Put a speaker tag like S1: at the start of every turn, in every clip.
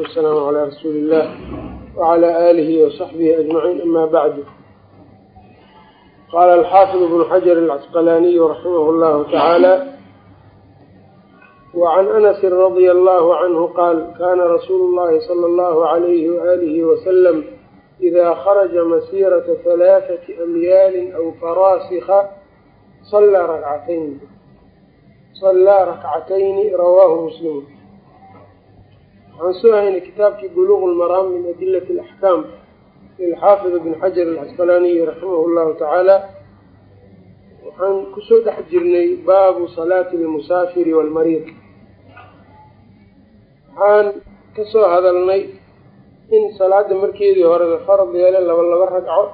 S1: wasalaamu calaa rasuuli illah wacalaa aalihi wasaxbihi ajmaciin ama bacdu qaala alxaafid ibnu xajar alcasqalaaniyu raximah llahu tacaala wacan anasi radia allahu canhu qaal kana rasuulu llahi sala allahu alayhi waalihi wasalam idaa kharaja masiirata halaathati amyaalin aw faraasika sallaa rakcatayn sallaa rakcatayni rawaahu muslim waxaan soo haynay kitaabkii buluuq lmaraam min adilati alaxkaam lilxaafid ibn xajar alcasqalaaniyi raximah llahu tacaala waxaan ku soo dhex jirnay baabu salaati almusaafiri waalmariid waxaan ka soo hadalnay in salaada markeedii hore la farad yeelay laba laba ragco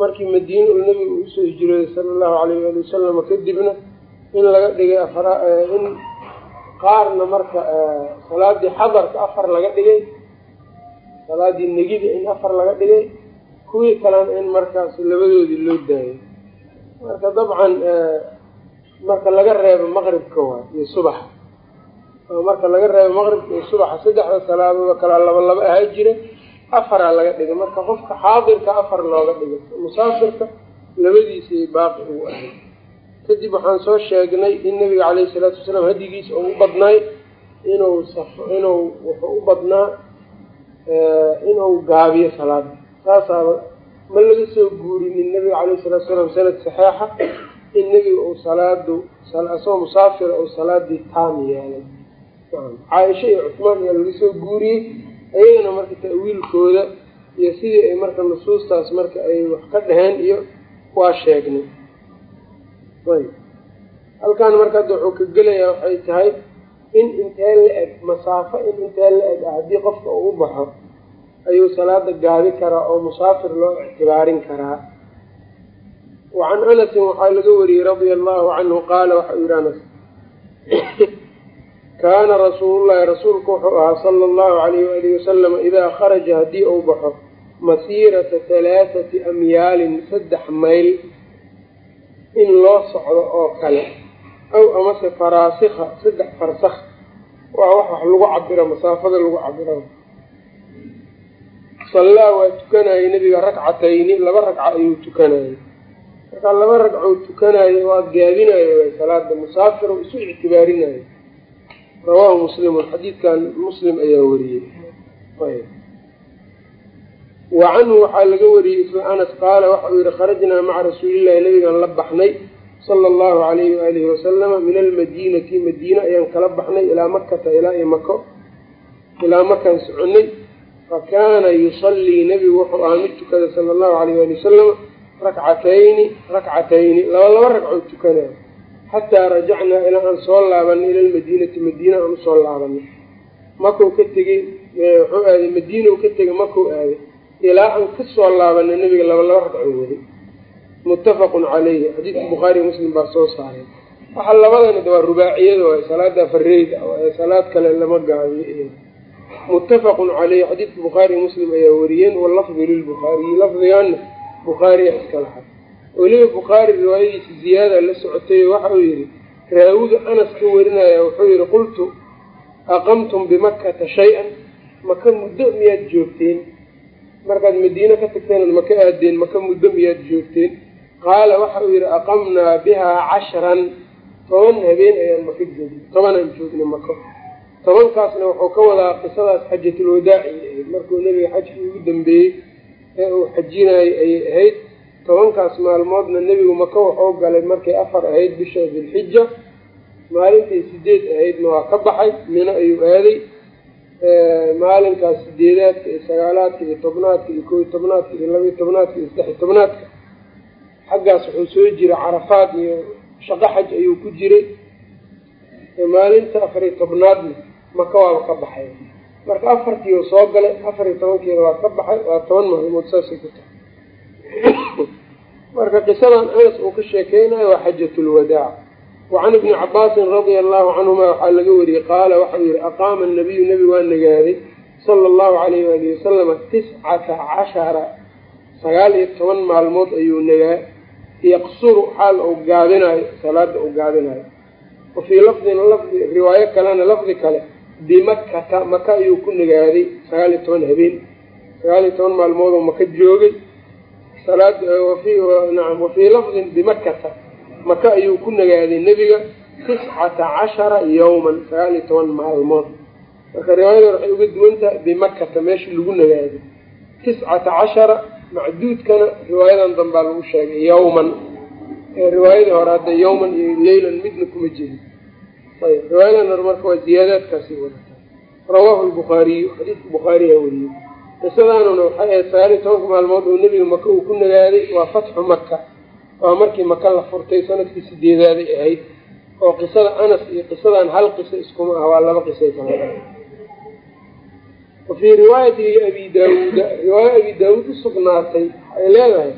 S1: markii madiina uu nebigu u soo hijrooday sala allahu alayh ali wasalama kadibna in laga dhigay in qaarna marka salaadii xadarka afar laga dhigay salaadii negida in afar laga dhigay kuwii kalena in markaas labadoodii loo daayay. Marka dabcan marka laga reebo maqribka waay iyo subaxa. Oo marka laga reebo maqribka iyo subaxa saddexda salaadoodoo kalea laba laba ahaa jira afaraa laga dhigay. Marka qofka xaadirka afar looga dhigay musaafirka labadiisii baaqi uu ahay kadib waxaan soo sheegnay in nabiga caleyhi salaatu wasalaam hadigiisa uu u badnaay inuu inuu wuxuu u badnaa inuu gaabiyo salaada saasaaba ma laga soo guurinin nabiga caleyhi salatu salaam sanad saxeixa in nebiga uu salaadu isagoo musaafira uu salaadii taam yeelay. Caaisha iyo cusmaan ayaa laga soo guuriyey ayagana marka ta'wiilkooda iyo sidii ay marka nusuustaas marka ay wax ka dhaheen iyo waa sheegnay ayb halkan marka hadda wuxuu ka gelayaa waxay tahay in intee la eg masaafo in intee la eg ah haddii qofka uu u baxo ayuu salaada gaabi karaa oo musaafir loo ictibaarin karaa. Wa can anasin waxaa laga wariyey radia allahu canhu qaala waxau yihi anas. Kaana rasuulullahi rasuulku wuxuu ahaa sala allahu alayh waalihi wasalama idaa kharaja haddii uu baxo masiirata halaathati amyaalin saddex mayl in loo socdo oo kale aw amase faraasikha saddex farsakh waa wax wax lagu cabiro masaafada lagu cabiro sallaa waa tukanayay nabiga ragcatayni laba ragca ayuu tukanayay. Markaa laba ragcou tukanayo waa gaabinayo way salaada musaafir isu ictibaarinayo rawaahu muslimun xadiidkan muslim ayaa wariyey wa canhu waxaa laga wariyey isla anas qaala waxauu yihi kharajnaa maca rasuulillahi nabigaan la baxnay sala allahu alayhi waalihi wasalama min almadiinati madiina ayaan kala baxnay ilaa makata ilaa i mako ilaa makaan soconay. Fa kaana yusallii nebigu wuxuu ahaa mid tukada sala allahu alayh waali wasalama rakcatayni rakcatayni laba laba ragcoo tukanayo xataa rajacnaa ilaa aan soo laabanay ila lmadiinati madiina aan u soo laabanay makau ka tegey wuxuu aaday madiinau ka tegay makau aaday ilaa aan ka soo laabanay nabiga laba laba ragcoo waday muttafaqun caleyhi xadiidka bukhaariy muslim baa soo saaray. Waxaa labadana waa rubaaciyada waay salaada fareyda salaad kale lama gaabiyo muttafaqun caleyhi xadiidka bukhaariy muslim ayaa wariyeen walafdu lilbukhaariyi lafdigaana bukhaariya iska laha. Weliba bukhaari riwaayadiisa ziyaada la socotay waxa uu yihi raawiga anas ka warinaya wuxuu yihi qultu aqamtum bimakkata shay-an maka muddo miyaad joogteen markaad madiine ka tagteen maka aadeen maka muddo miyaad joogteen qaala waxa uu yihi aqamnaa bihaa cashran. Toban habeen ayaan maka joogna tobanaan joognay mako tobankaasna wuxuu ka wadaa qisadaas xajatulwadaaci ahayd markuu nebiga xajkii ugu dambeeyey ee uu xajinayay ayay ahayd. Tobankaas maalmoodna nebigu maka wuxuu galay markay afar ahayd bisha dilxija maalintay sideed ahaydna waa ka baxay mino ayuu aaday maalinkaas sideedaadka iyo sagaalaadka iyo tobnaadka iyo kooiyo tobnaadka iyo labaiyo tobnaadka iyo saddexiyo tobnaadka xaggaas wuxuu soo jiray carafaad iyo shaqo xaj ayuu ku jiray. Maalinta afariyo tobnaadna maka waaba ka baxay. Marka afartii uu soo galay afariyo tobankeeda waa ka baxay waa toban maalmood saasay ku tahay. Marka qisadan anas uu ka sheekeynayo waa xajatulwadaac wacan ibni cabaasin radia allahu canhuma waxaa laga wariyey qaala waxau yihi aqaama nabiyu nebi waa nagaaday sala allahu alayh waalihi wasalama tiscata cashara sagaal iyo toban maalmood ayuu nagaa yaqsuru xaal uu gaabinayo salaada uu gaabinayo wa fii lafdin lafdi riwaayo kalena lafdi kale bimakkata maka ayuu ku nagaaday sagaal iyo toban habeen sagaal iyo toban maalmoodoo maka joogay nacam wafii lafdin bimakkata maka ayuu ku nagaaday nebiga tiscata cashara yawman sagaal iyo toban maalmood. Marka riwaayada waxay uga duwan tahay bimakkata meesha lagu nagaaday. Tiscata cashara macduudkana riwaayadan dambaa lagu sheegay yawman riwaayadii hore hadda yawman iyo leylan midna kuma jirin. Ayb riwaayadan hore marka waa ziyaadaadkaasi wadata rawaahu lbukhaariyu xadiidka bukhaariyaa weriyey qisadaanuna waxay ahayd sagaal iyo tobanka maalmood oo nebiga maka uu ku nagaaday waa fatxu maka waa markii maka la furtay sannadkii sideedaaday ahayd oo qisada anas iyo qisadan hal qiso iskuma ah waa laba qisay kala wa fii riwaayati abi daawuuda riwaaya abi daawuud usugnaatay waxay leedahay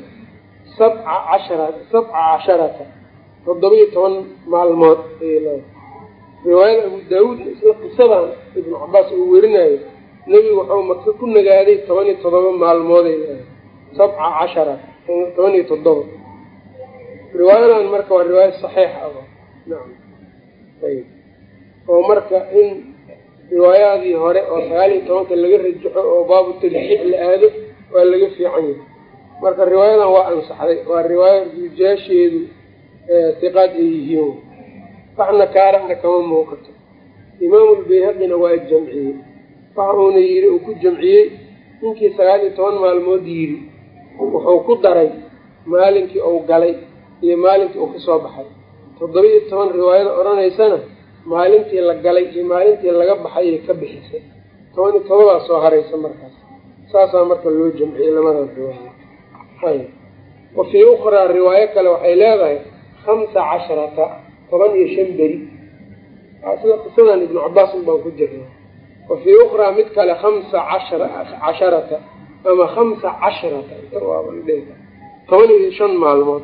S1: sabca cashara sabca casharata toddoba-iyo toban maalmood ayay leedahay. Riwaayada abu daawuudna isla qisadan ibnu cabaas uu werinayo nebigu waxuu maka ku nagaaday toban iyo toddoba maalmooday leedahay. Sabca cashara toban iyo toddoba riwaayadan marka waa riwaaya saxiix ah. Nacam ayb oo marka in riwaayaadii hore oo sagaal iyo tobanka laga rajaxo oo baabu tarjiix la aado waa laga fiican yahay. Marka riwaayadan waa ansaxday waa riwaaya rujaasheedu hiqaad ay yihiin. Waxna kaarana kama muuqato. Imaamulbayhaqina waa jamciyey. Waxa uuna yidhi uu ku jamciyey ninkii sagaal iyo toban maalmood yidhi. Wuxuu ku daray maalinkii uu galay iyo maalinkii uu ka soo baxay. Toddoba iyo toban riwaayada odhanaysana maalintii la galay iyo maalintii laga baxayay ka bixisay. Toban iyo tobadaa soo haraysa markaas. Saasaa marka loo jamciyey labadan riwaaya ayb wa fii ukhraa riwaayo kale waxay leedahay khamsa casharata toban iyo shan beri. Sida qisadan ibnu cabaas un baan ku jirnaa. Wa fii ukhraa mid kale khamsa casharata ama khamsa casharata. Toban iyo shan maalmood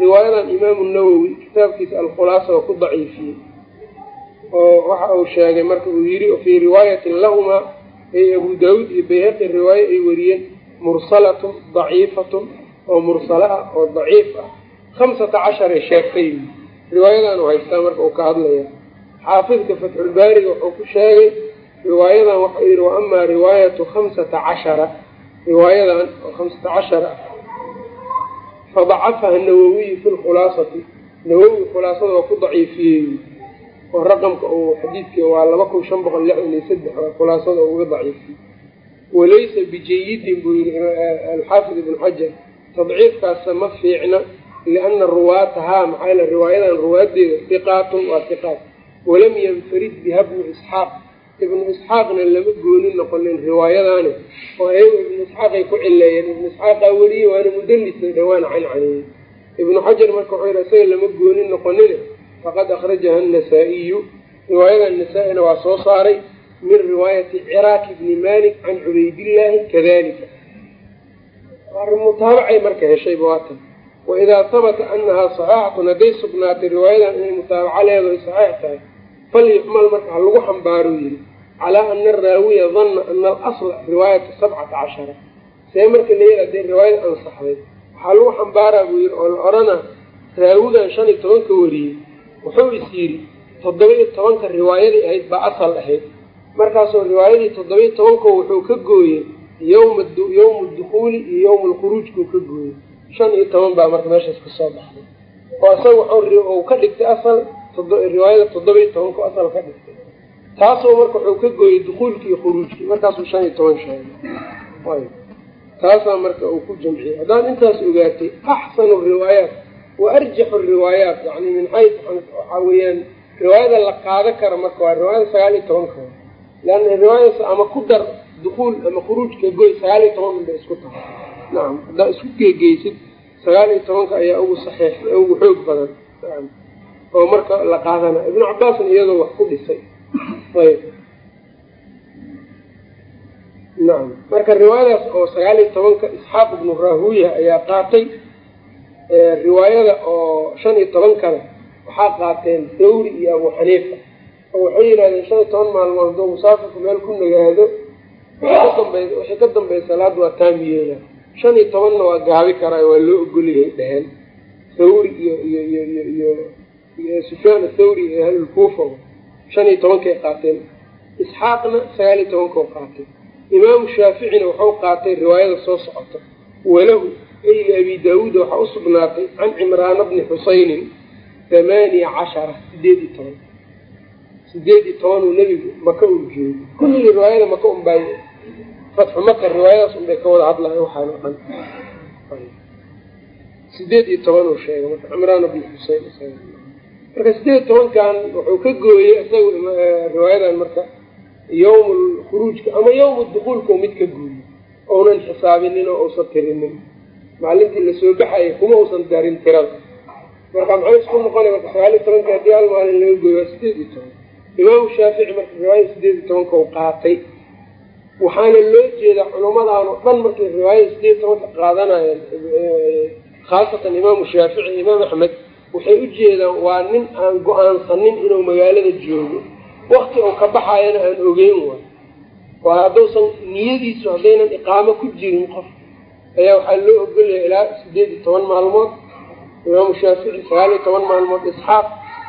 S1: riwaayadan imaamu nawowi kitaabkiisa alkhulaasa oo ku daciifiyey oo waxa uu sheegay marka uu yidhi fii riwaayatin lahumaa ay abu daawuud iyo bayhaqi riwaaye ay wariyeen mursalatun daciifatun oo mursala ah oo daciif ah khamsata casharay sheegtay riwaayadan u haystaa marka uu ka hadlaya xaafidka fatxulbaariga wuxuu ku sheegay riwaayadan waxau yidhi wa amaa riwaayatu khamsata cashara. Riwaayadan oo khamsata cashara ah fadacafaha nawowiyu fi lkhulaasati nawowi khulaasada waa ku daciifiyey. Oo raqamka uu xadiidka waa laba kun shan boqol lixdan iyo saddex khulaasada uga daciifiyey. Walaysa bijayidin buu yihi alxaafid ibnu xajar tadciifkaasa ma fiicna liana ruwaatahaa maxaa riwaayadan ruwaadeeda hiqaatun waa hiqaat walam yanfarid biha bnu isxaaq ibnu isxaaqna lama gooni noqonin riwaayadaani oo ayagu ibnu isxaaqay ku cileeyeen ibnu isxaaqaa weriye waana mudalisa dhawaan cancaneeyey ibnu xajar marka wuxuu yihi isaga lama gooni noqonine faqad akhrajaha annasaa-iyu. Riwaayadan nasaa-ina waa soo saaray min riwaayati ciraaq bni malik can cubaydillaahi kadalika mutaabacay marka heshayba waatan waidaa habata anahaa saxeixatun hadday sugnaatay riwaayadan inay mutaabaco leedahay saxiix tahay falyuxmal marka ha lagu xambaaro yidhi calaa ana araawiya danna ana alasla riwaayatu sabcata cashara. See marka la yidhi hadday riwaayada ansaxday waxaa lagu xambaaraa buu yidhi oo la odhanaa raawigan shan iyo tobanka wariyey wuxuu is yidhi toddoba iyo tobanka riwaayadii ahayd baa asal ahayd. Markaasoo riwaayadii toddoba iyo tobanko wuxuu ka gooyey yowma yowma dukhuuli iyo yowma alkhuruujkuu ka gooyey. Shan iyo toban baa marka meeshaas ka soo baxday. Oo isaga wuxuu ka dhigtay asal riwaayada toddoba iyo tobanku asal ka dhigtay. Taasoo marka wuxuu ka gooyey dukuulkii iyo khuruujkii markaasuu shan iyo toban sheegay. Taasaa marka uu ku jamciyey. Haddaad intaas ogaatay axsanu riwaayaat wa arjaxu riwaayaat yani min xays waxaa weeyaan riwaayada la qaado kara marka waa riwaayada sagaal iyo tobanka leanna riwaayadaas ama ku dar dukuul ama khuruujka goy sagaal iyo toban unbay isku tahay. Nacam haddaa isku geegeysid sagaal iyo tobanka ayaa ugu saxiix ugu xoog badan oo marka la qaadana. Ibnu cabaasna iyadoo wax ku dhisay. Ayb. Nacam marka riwaayadaas oo sagaal iyo tobanka isxaaq ibnu rahuya ayaa qaatay riwaayada oo shan iyo tobankana waxaa qaateen thawri iyo abu xaniifa. Oo waxay yidhahdeen shan iyo toban maalmood hadduu musaafirku meel ku nagaado wixii ka dambeya salaad waa taam shan iyo tobanna waa gaabi karaa waa loo ogolyahay dheheen thawri iyo iyo iyo iyo iyo iyo sufyaan athawri iyo ahlulkuufa shan iyo tobankay qaateen. Isxaaqna sagaal iyo tobankau qaatay imaamu shaaficina waxau qaatay riwaayada soo socota. Walahu ay abi daawuud waxaa usugnaatay can cimraana bni xusaynin thamaaniya cashara sideed iyo toban. Sideed iyo tobanuu nebigu maka uu joogo kulligii riwaayada maka un bay fatxu maka riwaayadaas un bay ka wada hadlahay waxaan o dhan. Sideed iyo toban uu sheegay. Marka cimraan bni xuseyn marka sideed tobankan wuxuu ka gooyey isaga riwaayadan marka yawm lkhuruujka ama yawm dukuulka mid ka gooyey ounan xisaabinin oo uusan tirinin. Maalintii la soo baxayay kuma uusan darin tirada. Marka maxay isku noqonay marka sagaal iyo tobanka haddii hal maalin laga gooyo waa sideed iyo toban. Imaamu shaafici marka riwaayada sideed iyo tobanka u qaatay. Waxaana loo jeedaa culummadaan oo dhan markay riwaayada sideed iyo tobanka qaadanayeen khaasatan imaamu shaafici imaam axmed waxay u jeedaan waa nin aan go'aansanin inuu magaalada joogo. Wakti uu ka baxayana aan ogeyn waay waa hadduusan niyadiisu haddaynan iqaamo ku jirin qof. Ayaa waxaa loo ogolyahay ilaa sideed iyo toban maalmood. Imaamu shaafici sagaal iyo toban maalmood. Isxaaq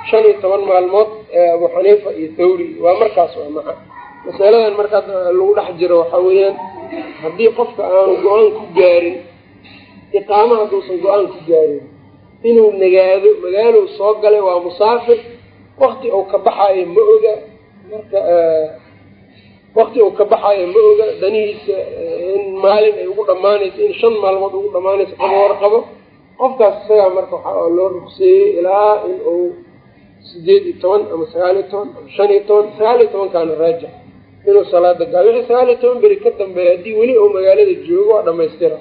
S1: shan iyo toban maalmood. Abu xaniifa iyo thawri. Waa markaas waa maca. Masaladan markaa lagu dhex jiro waxaa weeyaan haddii qofka aanu go'aan ku gaarin iqaamo hadduusan go'aan ku gaarin inuu nagaado magaalow soo galay waa musaafir. Wakti uu ka baxaayo ma oga. Marka wakti uu ka baxaayo ma oga. Danihiisa in maalin ay ugu dhamaanayso in shan maalmood ugu dhamaanayso qaba warqabo qofkaas isagaa marka waxaa loo rugseeyey ilaa in uu sideed iyo toban ama sagaal iyo toban ama shan iyo toban sagaal iyo tobankaana raajix inuu salaada gaa wixii sagaal iyo toban beri ka dambeeya haddii weli uu magaalada joogo waa dhamaystira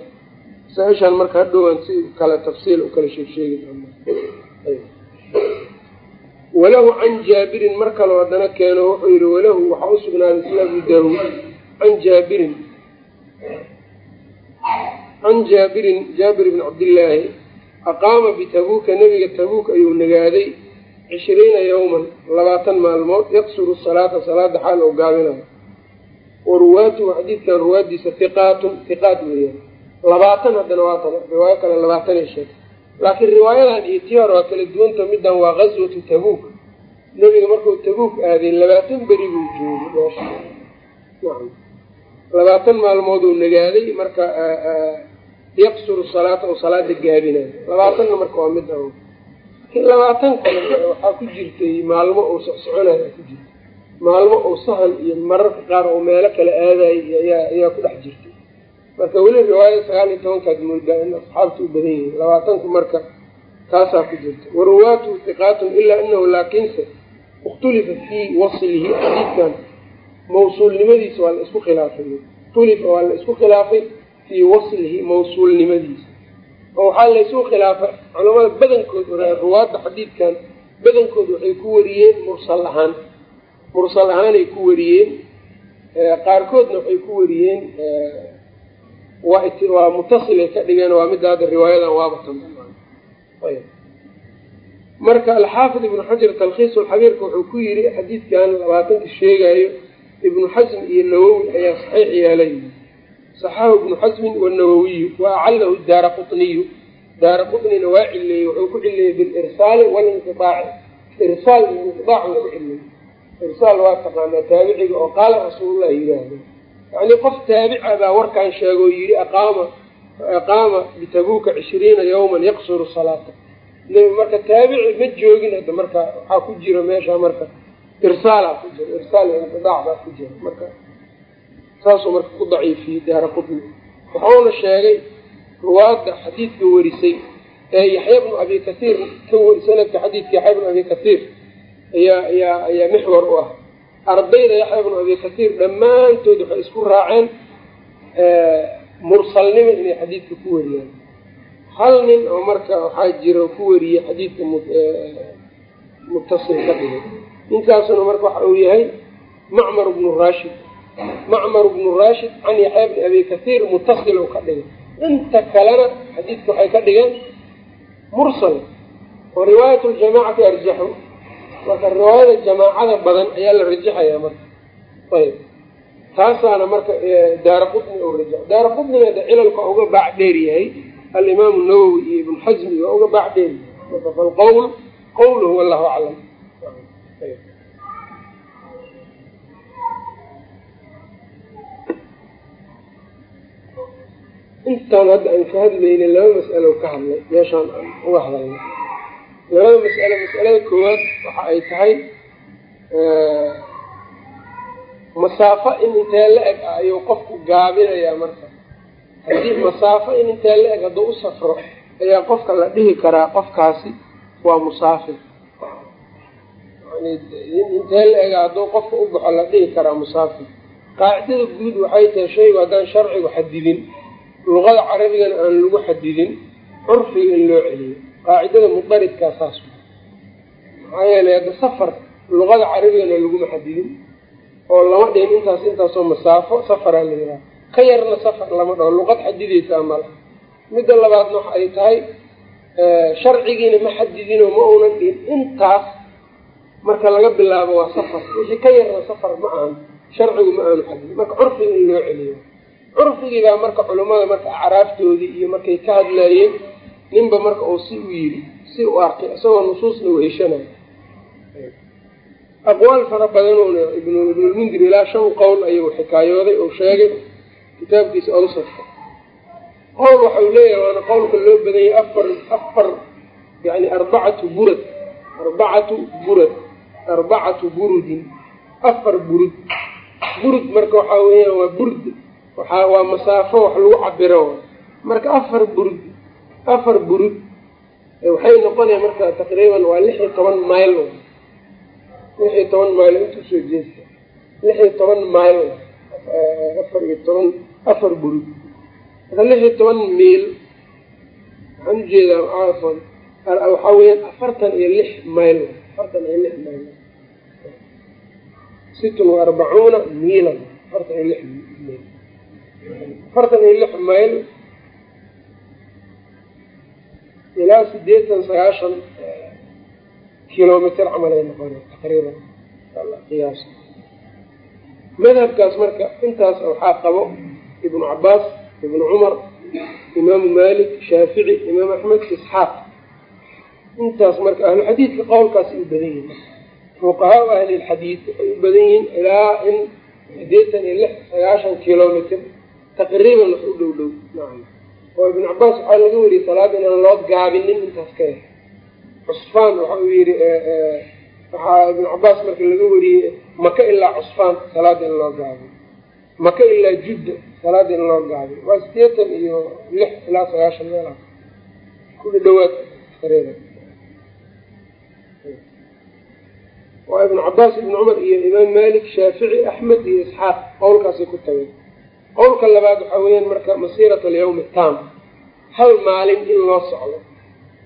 S1: sa-ishaan marka hadhowaan si kale tafsiil u kala sheegsheegi walahu can jaabirin mar kaloo haddana keeno wuxuu yihi walahu waxaa usugnaaday sida abu daawuud. Can jaabirin. Can jaabirin jaabir bni cabdillaahi aqaama bitabuuka nebiga tabuuk ayuu nagaaday cishriina yawman labaatan maalmood yaqsuru salaata salaada xaal oo gaabinayo. Wa ruwaatuhu xadiidkan ruwaadiisa hiqaatun hiqaat weeyaan labaatan haddana waa tana riwaayo kale labaatanay sheegtay laakiin riwaayadan iyo tii hore waa kala duwanta middan waa gaswatu tabuuk. Nebiga markuu tabuuk aaday labaatan beri buu joogay meesha. Nacam labaatan maalmooduu nagaaday marka yaqsuru salaata oo salaada gaabinayo labaatanna marka waa mid a laakiin labaatan kale waxaa ku jirtay maalmo uu socsoconayo ku jirta maalmo uu sahan iyo mararka qaar oo meelo kale aadayo ayaa ayaa ku dhex jirtay marka weli riwaayada sagaal iyo tobankaad moodaa in asxaabta u badan yihiin labaatanku marka taasaa ku jirta. Waruwaatuhu hiqaatun ilaa anahu laakiinse ikhtulifa fii waslihi xadiidkan mawsuulnimadiisa waa la isku khilaafay. Ikhtulifa waa la isku khilaafay fii waslihi mawsuulnimadiisa. Oo waxaa laysu khilaafay culamada badankood ruwaadda xadiidkan badankood waxay ku wariyeen mursal ahaan. Mursal ahaanay ku wariyeen qaarkoodna waxay ku wariyeen waa mutasilay ka dhigeen waa midda hadda riwaayadan waabatan marka alxaafid ibnu xajar talkhiis lxabiirka wuxuu ku yiri xadiidkan labaatanka sheegayo ibnu xasm iyo nawowi ayaa saxiix yeelay. Saxahu ibnu xasmin wanawowiyu wa acalahu daara quniyu daara qunina waa cileeyey wuxuu ku cileeyey bilirsaali walinqiaaci irsaal iyo inqiaac uu ku cileeyey irsaal waa taqaanaa taabiciga oo qaala rasuulullah yiraahdo yani qof taabica baa warkaan sheegoo yidhi aqaama aqaama bitabuuka cishriina yawman yaqsuru salaata. Marka taabici ma joogin hadda marka waxaa ku jira meesha marka irsaalaa ku jira irsaal inqidaac baa ku jira marka saasuu marka ku daciifiyey daara qutni. Wuxuuna sheegay ruwaadda xadiidka warisay ee yaxya bnu abi kaiir ka sanadka xadiidka yaxya bnu abi kaiir ayaa ayaa ayaa mixwar u ah ardayda yaxya bnu abi kaiir dhammaantood waxay isku raaceen mursalnimo inay xadiidka ku wariyaan. Hal nin oo marka waxaa jira ku wariyey xadiidka mutasil ka dhigay. Ninkaasuna marka waxa uu yahay macmar bnu rashid. Macmar bnu rashid can yaxya bni abi kaiir mutasil u ka dhigay. Inta kalena xadiidka waxay ka dhigeen mursal. Oo riwaayat ljamacati arjaxu marka riwaayada jamaacada badan ayaa la rajaxayaa marka. Ayb taasaana marka daara qutni oo raja daara qutnina de cilalka uga baacdheer yahay. Alimaamu nawowi iyo ibnu xasmi waa uga baacdheer yahay. Marka falqowl qowluhu wallahu aclam. Intaan hadda aan ka hadlayna laba mas'alo ka hadlay meeshaan aan uga hadalnay labada mas'alo mas'alada koowaad waxa ay tahay masaafo in intee la eg ah ayuu qofku gaabinayaa marka. Haddii masaafo in intee la eg hadduu u safro ayaa qofka la dhihi karaa qofkaasi waa musaafir intee la ega hadduu qofka u baxo la dhihi karaa musaafir qaacidada guud waxay tahay shaygu haddaan sharcigu xadidin luqada carabigana aan lagu xadidin curfiga in loo celiyo qaacidada mudaridkaa saas maxaa yeelay hadda safar luqada carabigana laguma xadidin oo lama dhihin intaas intaasoo masaafo safaraa la yidhaha. Ka yarna safar lama dhaho luqad xadidaysaa mala midda labaadna waxa ay tahay sharcigiina ma xadidinoo ma uunan dhihin. Intaas marka laga bilaabo waa safar. Wixii ka yarna safar ma ahan sharcigu ma aanu xadidin. Marka curfiga in loo celiyo. Curfigii baa marka culimmada marka acraaftoodii iyo markay ka hadlaayeen ninba marka uu si u yiri si u arkay isagoo nusuusna weheshanayo aqwaal fara badanuna ibnulmundir ilaa shan qowl ayuu xikaayooday oo sheegay kitaabkiisa awsafka qowl waxau leeyahay waana qowlka loo badan yahay afar afar yani arbacatu burad arbacatu burad arbacatu burudin afar burud. Burud marka waxaa weeyaan waa burd waa masaafo wax lagu cabiro marka afar burud afar burud waxay noqonaya marka taqriiban waa lix iyo toban mayl lix iyo toban mayl intuu soo jeesta lix iyo toban mayl afar iyo toban afar burud marka lix iyo toban miil waxaan u jeedaa cafan waxaa weyaan afartan iyo lix mayl afartan iyo lix mayl sittun wa arbacuuna miilan afartan iyo lix miil. Afartan iyo lix mayl ilaa sideetan sagaashan kilomitr camal ay noqona taqriiban qiyaas madhabkaas marka intaas waxaa qabo ibnu cabaas ibnu cumar imaamu malik shaafici imaam axmed isxaaq intaas marka ahluxadiidka qowlkaasi u badan yihiin fuqahaa ahli lxadiid waxay u badan yihiin ilaa in sideetan iyo lix sagaashan kilomitr taqriiban wax u dhow dhow oo ibnu cabaas waxaa laga weriyey salaada inaan loo gaabinin intaas ka yar cusfaan waxa uu yihi waxaa ibnu cabaas marka laga weriyey maka ilaa cusfaan salaada in loo gaabiyo maka ilaa judda salaada in loo gaabiyo waa sideetan iyo lix ilaa sagaashan meelaas kula dhawaad taqriiban waa ibnu cabaas ibnu cumar iyo imaam malik shaafici axmed iyo isxaaq qowlkaasay ku tageen qowlka labaad waxaa weeyaan marka masiirat alyawmi tam hal maalin in loo socdo.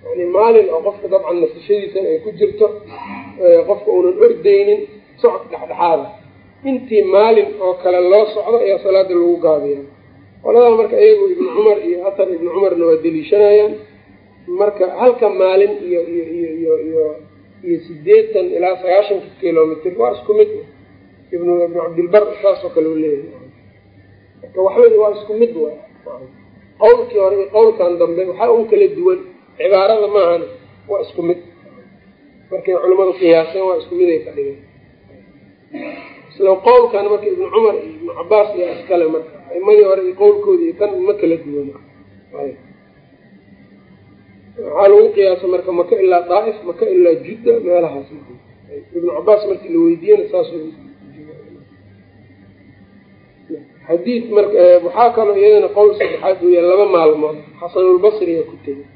S1: Yani maalin oo qofka dabcan nasashadiisana ay ku jirto qofka uunan ordaynin socod dhexdhexaada intii maalin oo kale loo socdo ayaa salaada lagu gaabiya qoladaa marka iyagu ibnu cumar iyo athar ibnu cumarna waa deliishanayaan. Marka halka maalin iyo iyo iyo iyo iyo iyo sideetan ilaa sagaashanka kilomitr waa isku mid. Ibnu ibnu cabdilbar saasoo kale u leeyahay marka waxba waa isku mid wa qowlkii hore iyo qowlkan dambe waxaa un kala duwan. Cibaarada maahan waa isku mid. Markay culimmadu qiyaaseen waa isku mid ay ka dhigeen. Isla qowlkan marka ibnu cumar iyo ibnu cabaas iyo iskale marka. Aimadii hore iyo qowlkoodi iyo kan ma kala duwan. Waxaa lagu qiyaasa marka maka ilaa daaif maka ilaa judda meelahaas. Ibnu cabaas markii la weydiiyena saas xadiid marka waxaa kaloo iyadana qowl saddexaad uu yahay laba maalmood xasanulbasriga ku tegay.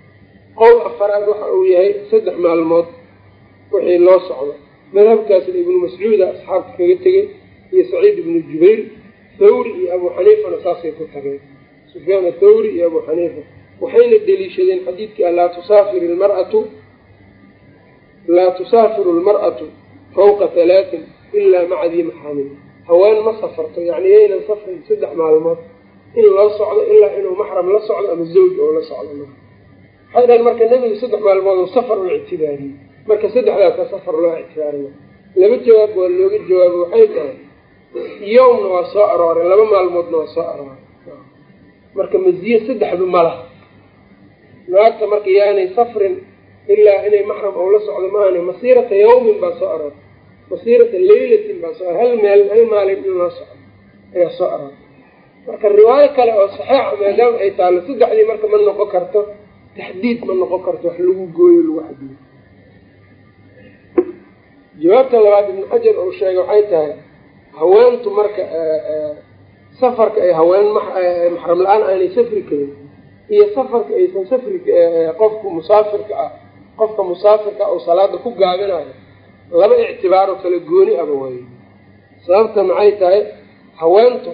S1: Qowl afaraad waxa uu yahay saddex maalmood wixii loo socdo. Madhabkaasna ibnu mascuuda asxaabta kaga tegey iyo saciid ibnu jubayr thawri iyo abu xaniifana saasay ku tageen. Sufyaan athawri iyo abu xaniifa. Waxayna deliishadeen xadiidkii a laa tusaafir lmar'atu laa tusaafiru lmar'atu fawqa halaatin ilaa maca dii maxaamin haween ma safarto yani yaynan safrin saddex maalmood in loo socdo ilaa inuu maxram la socdo ama zawj oo la socdo waxay dhahan marka nebigu saddex maalmood oo safar u ictibaariyey. Marka saddexdaasa safar loo ictibaariyo. Laba jawaab waa looga jawaabo waxay tahay yowmna waa soo arooray laba maalmoodna waa soo arooray. Marka masiye saddexdu ma laha. Naagta marka yaanay safrin ilaa inay maxram ou la socdo maahane masiirata yawmin baa soo aroortay masiirata leylatin baa soo hal meel hal maalin in loo socdo ayaa soo aroortay marka riwaayo kale oo saxiixa maadaama ay taalo saddexdii marka ma noqon karto taxdiid ma noqon karto wax lagu gooyo lagu xadiyo jawaabta labaad ibnu xajar uu sheegay waxay tahay haweentu marka safarka ay haween maxram la'aan aanay safri karin iyo safarka aysan safri qofku musaafirka ah qofka musaafirka ah oo salaada ku gaabinayo laba ictibaaroo kala gooni aba waayo sababta maxay tahay? Haweentu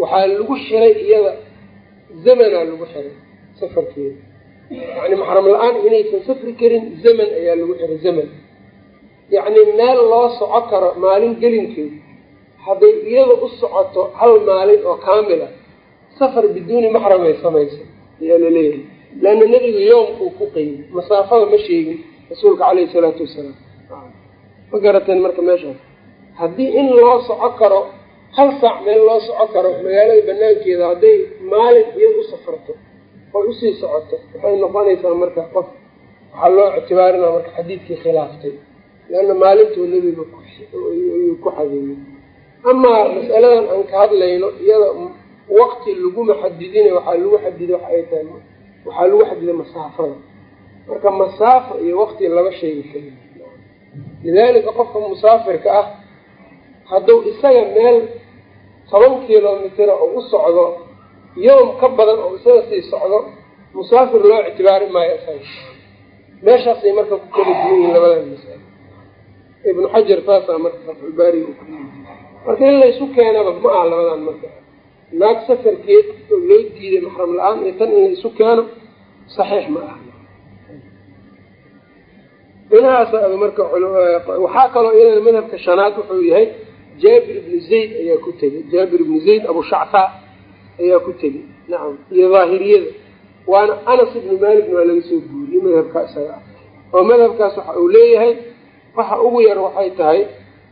S1: waxaa lagu xiray iyada zamanaa lagu xiray safarkeeda. Yacni maxram la'aan inaysan safri karin zaman ayaa lagu xiray zaman. Yacni meel loo soco karo maalin gelinkeeda hadday iyada u socoto hal maalin oo kaamila safar biduuni maxram ay samaysa ayaa la leeyahay leanna nebigu yoomkuu ku qeyday masaafada ma sheegin rasuulka caleyhi salaatu wasalaam ma garateen marka meeshaas haddii in loo soco karo hal saac meel loo soco karo magaalada banaankeeda hadday maalin iyada u safarto oy u sii socoto waxay noqonaysaa marka qof waxaa loo ictibaarinaa marka xadiidkii khilaaftay. Leanna maalintuu nebiga ayuu ku xadeeyey amaa mas'aladan aan ka hadlayno iyada waqti laguma xadidina waxaa lagu xadiday waxa ay tahay waxaa lagu xadiday masaafada. Marka masaafo iyo waqti laba sheegi kali lidaalika qofka musaafirka ah hadduu isaga meel toban kilomitira oo u socdo yowm ka badan oo isaga sii socdo musaafir loo ictibaari maayo isaga meeshaasay marka ku kala duwan yihiin labadan masalo ibnu xajar taasaa marka fatxulbaariga u ku marka in laysu keenaba ma aha labadan marka. Naag safarkeed oo loo diiday maxram la'aan iyo tan in laysu keeno saxiix ma aha dhinahaas marka waxaa kaloo iyadana madhabka shanaad wuxuu yahay jaabir ibnu zayd ayaa ku tegey jaabir ibnu zayd abu shactaa ayaa ku tegey nacam iyo daahiriyada. Waana anas ibnu maaligna waa laga soo guuriyey madhabka isaga. Ah oo madhabkaas waxa uu leeyahay waxa ugu yar waxay tahay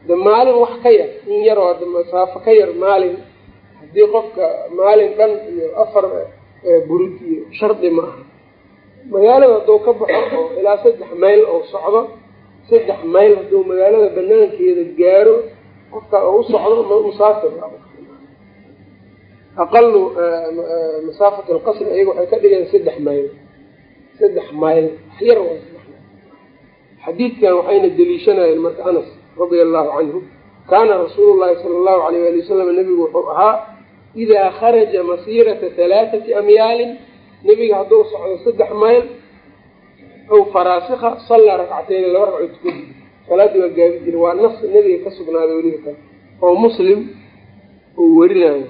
S1: de maalin wax ka yar in yar oo masaafo ka yar maalin haddii qofka maalin dhan iyo afar burud iyo shardi ma aha magaalada hadduu ka baxo oo ilaa saddex mayl oo socdo saddex mayl hadduu magaalada banaankeeda gaaro qofka u socdo musaafir aqalu masaafat alqasri ayaga waxay ka dhigeen saddex mayl saddex mayl waxyar waa xadiidkan waxayna deliishanayeen marka anas radia allahu canhu kaana rasuulu llahi sala allahu alayh ali wasalam nebigu wuxuu ahaa idaa kharaja masiirata halaathati amyaalin nebiga hadduu socdo saddex mayl aw faraasika sallaa rakcatayni laba ragco tukadi salaadii waa gaabi jira waa nas nebiga ka sugnaaday weliba kan oo muslim uu werinayo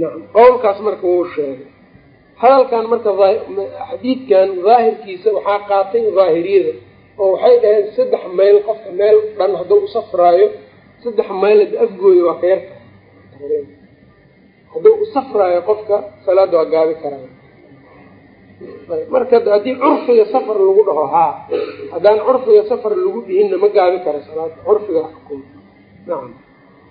S1: nacam qowlkaas marka wuu sheegay. Hadalkan marka xadiidkan daahirkiisa waxaa qaatay daahiriyada oo waxay dhaheen saddex mayl qofka meel dhan hadduu usafraayo saddex mayl afgooda waa ka yarta hadduu usafraayo qofka salaada waa gaabi karaa marka haddii curfiga safar lagu dhaho haa haddaan curfiga safar lagu dhihinna ma gaabi kara salaada curfiga xukuma nacam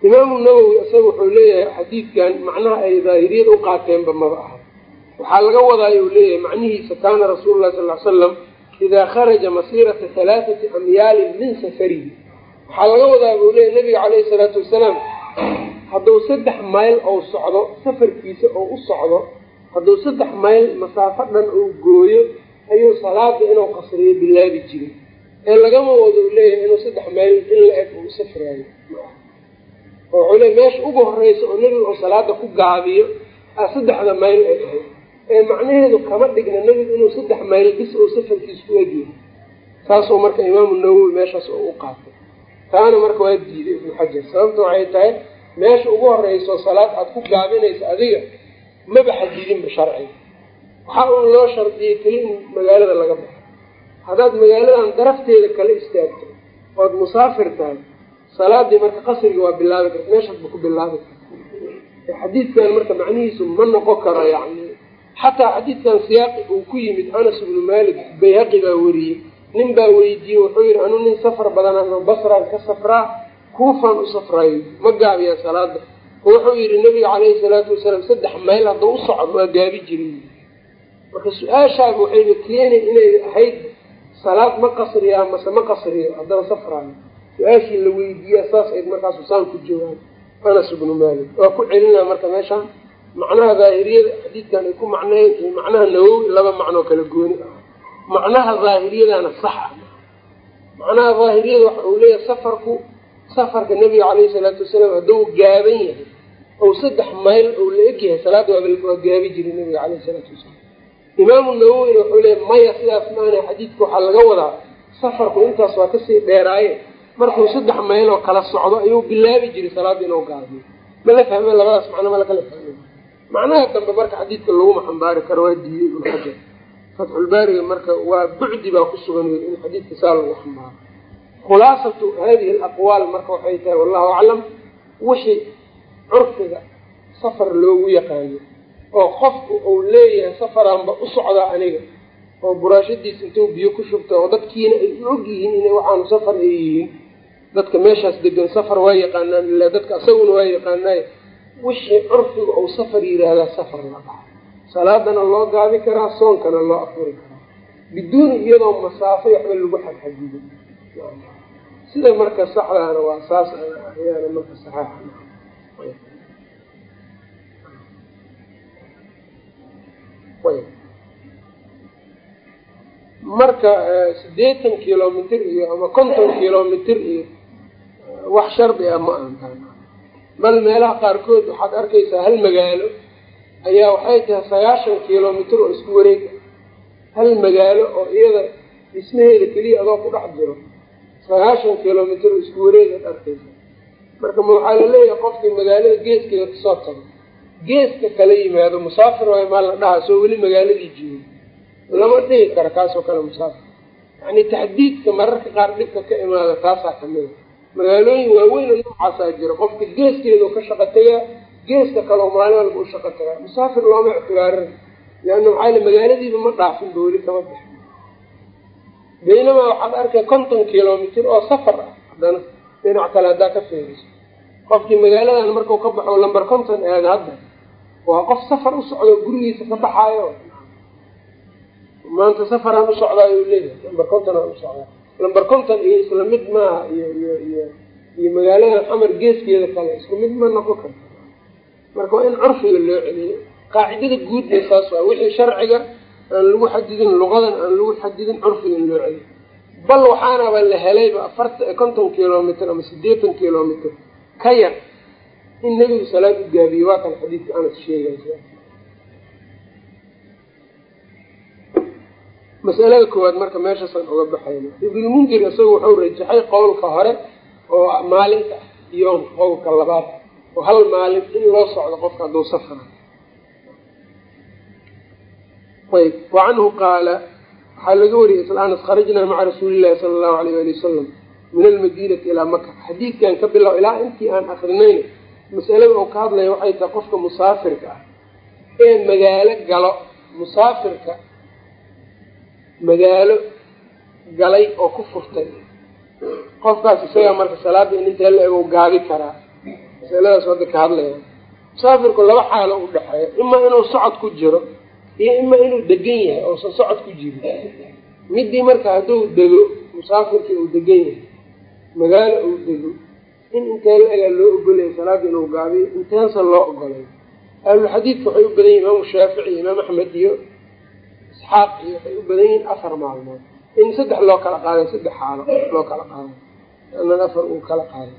S1: imaamu nawowi isaga wuxuu leeyahay xadiidkan macnaha ay daahiriyada u qaateenba maba aha. Waxaa laga wadaayo uu leeyahay macnihiisa kaana rasuulu llahi sal l slam idaa kharaja masiirata halaathati amyaalin min safarihi. Waxaa laga wadaa buu leeyahy nabiga caleyhi salaatu wasalaam hadduu saddex mayl ou socdo safarkiisa oo u socdo hadduu saddex mayl masaafo dhan uu gooyo ayuu salaada inuu qasriyo bilaabi jiray ee lagama wado leeyahay inuu saddex mayl in la eg uu safraayo. Oo leey meesha ugu horeysa oo nebiga oo salaada ku gaabiyo a saddexda mayl ay ahayd. Ee macnaheedu kama dhigna nebigu inuu saddex mayl bis oo safarkiisa ku egyahay saasuu marka imaamu nawowi meeshaas oo u qaatay. Taana marka waa diiday ibnu xajar. Sababta waxay tahay meesha ugu horeyso salaad aada ku gaabinaysa adiga maba xadidinba sharciga waxaa uun loo shardiyey keli in magaalada laga baxo. Haddaad magaaladan darafteeda kala istaagto ood musaafir tahay salaadii marka qasriga waa bilaabi karta meeshaasba ku bilaabi karta. Xadiidkan marka macnihiisu ma noqon karo yani xataa xadiidkan siyaaqi uu ku yimid anas ibnu malik bayhaqi baa weriyey nin baa weydiiyey wuxuu yihi anuu nin safar badanano basraan ka safraa kuufaan u safrayo ma gaabiyaa salaada wuxuu yihi nabiga caleyhi salaatu wasalaam saddex mayl hadduu u socdo waa gaabi jirin. Marka su'aashaaba waxayna keenay inay ahayd salaad ma qasriya mase ma qasriyo haddana safraayo su'aashii la weydiiyaa saas ayd markaasu saan ku jawaab anas ibnu malik waa ku celinaa marka meeshaan macnaha daahiriyada xadiidkan ay ku macneen iyo macnaha nawowi laba macnoo kala gooni ah. Macnaha daahiriyadana sax ah. Macnaha daahiriyada waxa uu leeyahay safarku safarka nabiga caleyhi salaatu wasalaam hadduu gaaban yahay ou saddex mayl ou la egyahay salaadda waa gaabi jiray nabiga caleyhi salaatu wasalaam. Imaamu nawowina wuxuu leeyahy maya sidaas maana xadiidka waxaa laga wadaa safarku intaas waa ka sii dheeraaye markuu saddex mayl oo kala socdo ayuu bilaabi jiray salaadda inuu gaabiyo mala fahme labadaas macno mala kala fahme macnaha dambe marka xadiidka laguma xambaari karo waa diiyey ibnu xajar fatxulbaariga marka waa bucdi baa ku sugan wey in xadiidka saa lagu xambaaro khulaasatu hadihi alaqwaal marka waxay tahay wallahu aclam wixii curfiga safar loogu yaqaano oo qofku uu leeyahay safaraanba u socdaa aniga oo buraashadiisa intuu biyo ku shubta oo dadkiina ay u og yihiin inay waxaanu safar ay yihiin. Dadka meeshaas degan safar waa yaqaanaan ilaa dadka isaguna waa yaqaanaaye wixii curfiga uu safar yiraahdaa safar la dhaha salaadana loo gaabi karaa soonkana loo afuri karaa. Biduuni iyadoo masaafo waxba lagu xadxadido sida marka saxdaana waa saas ayaana marka saxaaxa marka sideetan kilomitr iyo ama konton kilomitr iyo wax shardi ah ma aantaan bal meelaha qaarkood waxaad arkaysaa hal magaalo ayaa waxay tahay sagaashan kilomitr oo isku wareega hal magaalo oo iyada dhismaheeda keliya adoo ku dhex jiro sagaashan kilomitr isku wareegaad arkaysa. Marka ma waxaa la leeyahay qofkii magaalada geeskeeda ka soo tago. Geeska kala yimaado musaafir waay maa la dhahaa soo weli magaaladii joogo. Lama dhihi karo kaasoo kale musaafir. Yani taxdiidka mararka qaar dhibka ka imaada taasaa kamida magaalooyin waaweyna noocaasaa jira. Qofka geeskeedu ka shaqo tagaa geeska kaleo maalin walba u shaqo tagaa. Musaafir looma ictibaarin leanna maxaa magaaladiiba ma dhaafinba weli kama bixin baynamaa waxaad arkay konton kilomitr oo safar ah. Haddana dhinac kale haddaa ka feeriso qofkii magaaladan markau ka baxo lamber konton aada hadda waa qof safar u socdo gurigiisa ka baxaayo. Maanta safaraan u socdaa ayuu leeyahay. Lamber konton aan u socdaa. Lamber konton iyo isla mid maaha iyo iyo iyo iyo magaaladan xamar geeskeeda kale isku mid ma noqon karta marka waa in curfiga loo celiyo. Qaacidada guudna saas waa wixii sharciga aan lagu xadidin luqadan aan lagu xadidin curfiga in bal waxaanaba la helayba afarta konton kilomitr ama sideetan kilomitr ka yar in nebigu salaad u gaabiye waa kan xadiidka anas sheegaysa masalada koowaad marka meeshaasaan uga baxayna. Ibnulmundir isagu wuxuu rajaxay qowlka hore oo maalinta yoom qowlka labaad. Oo hal maalin in loo socdo qofka hadduu safra ayb wa canhu qaala waxaa laga wariyay isla anas kharajnaa maca rasuulillahi sala allahu alayh ali wasalam min almadiinati ilaa maka xadiidkan ka bilow ilaa intii aan akrinayna masalada oo ka hadlaya waxay tahay qofka musaafirka ah ee magaalo galo. Musaafirka magaalo galay oo ku furtay. Qofkaas isagaa marka salaada in intaa la ego gaabi karaa. Masaladaas hadda ka hadlaya. Musaafirku laba xaalo u dhexeeya ima inuu socod ku jiro iyo ima inuu degan yahay oosan socod ku jirin midii marka hadduu dego musaafirkii uu degan yahay magaalo uu dego in intee la egaa loo ogolaya salaada inuu gaabiyo inteensa loo ogolay ahlulxadiidka waxay u badan yihiin imaamu shaafici iyo imaam axmed iyo isxaaq iyo waxay u badan yihiin afar maalmood. In saddex loo kala qaaday saddex xaalo loo kala qaaday. Anan afar uu kala qaaday.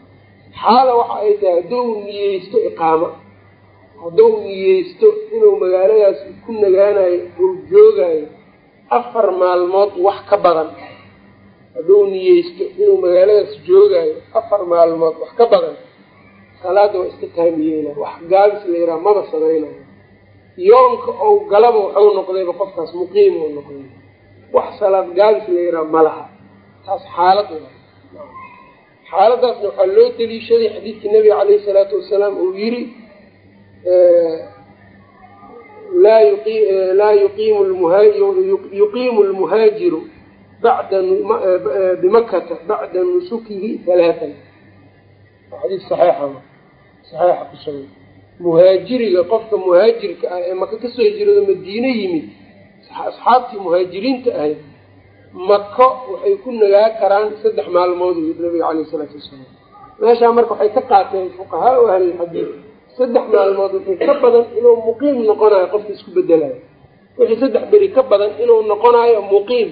S1: Xaala waxa ay tahay hadduu niyeysto iqaamo hadduu niyeysto inuu magaaladaas ku nagaanayo uu joogaayo afar maalmood wax ka badan. Hadduu niyeysto inuu magaaladaas joogaayo afar maalmood wax ka badan. Salaada waa iska taamiyeyna wax gaabis la yidhaha maba samaynayo yoonka ou galaba waxau noqdayba qofkaas muqiim uu noqday. Wax salaad gaabis la yidhaha ma laha. Taas xaalad xaaladaasna waxaa loo daliishaday xadiidkii nabiga caleyhi salaatu wasalaam uu yiri laa yuqiimu lmuhaajiru bimakata bacda nusukihi sugan muhaajiriga qofka muhaajirka ah ee maka ka soo jirado madiine yimid asxaabtii muhaajiriinta ahayd mako waxay ku nagaa karaan saddex maalmood yiri nabiga caleyhi salaatu wasalaam meeshaa marka waxay ka qaateen fuqahaa u ahlilxadiid saddex maalmood wixii ka badan inuu muqiim noqonayo qofka isku bedelayo. Wixii saddex beri ka badan inuu noqonayo muqiim.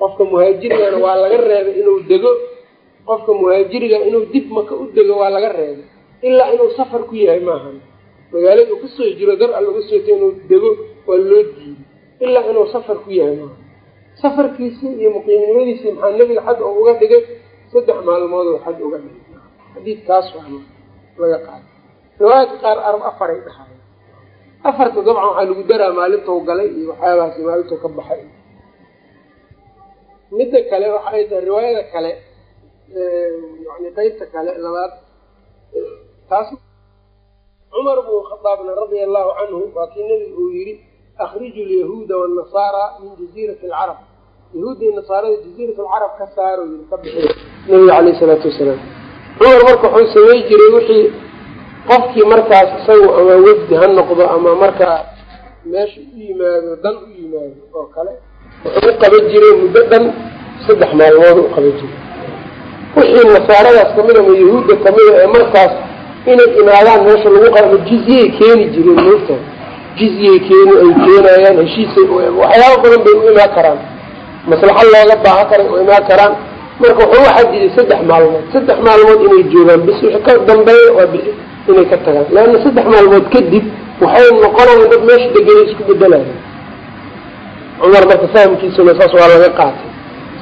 S1: Qofka muhaajirigana waa laga reebay inuu dego. Qofka muhaajiriga inuu dib maka u dego waa laga reebay. Ilaa inuu safar ku yahay maahan. Magaalada uu ka soo jiro dar alla uga soota inuu dego waa loo diiday. Ilaa inuu safar ku yahay maaha safarkiisii iyo muqiimnimadiisii maxaa nebiga xad oo uga dhigay? Saddex maalmood oo xad uga dhigay. Xadiidkaas waa laga qaaday riwaayadka qaar afaray dhahay. Afarta dabcan waxaa lagu daraa maalintou galay iyo waxyaabahaasi maalintou ka baxay. Midda kale waxay tahay riwaayada kale yani qeybta kale labaad taas cumar bnu khadaabna radia allahu canhu waa kii nebiga uu yidhi akhriju lyahuuda wanasaara min jaziirati alcarab. Yahuudda iyo nasaarada jaziirat alcarab ka saaro yii ka bixiy nabiga caleyh isalaatu wasalaam cumar marka wuxuu samey jiray wixii qofkii markaas isagu ama wafdi ha noqdo ama markaa meesha u yimaado dan u yimaado oo kale wuxuu u qaban jiray muddo dhan saddex maalmood u qaban jiray. Wixii nasaaradaas ka mid ama yahuudda kamida ee markaas inay imaadaan meesha lagu qabo jizyay keeni jireen moogta jizyay keeni ay keenayaan heshiisay waxyaaba badan bay u imaan karaan. Maslaxo looga baahan karay u imaan karaan. Marka wuxuu u xadiday saddex maalmood. Saddex maalmood inay joogaan bis wixii ka dambeeya waa bixi inay ka tagaan. Leanna saddex maalmood kadib waxay noqonayaan dad meesha deganay isku bedelaya cumar marka fahamkiisuna saas waa laga qaatay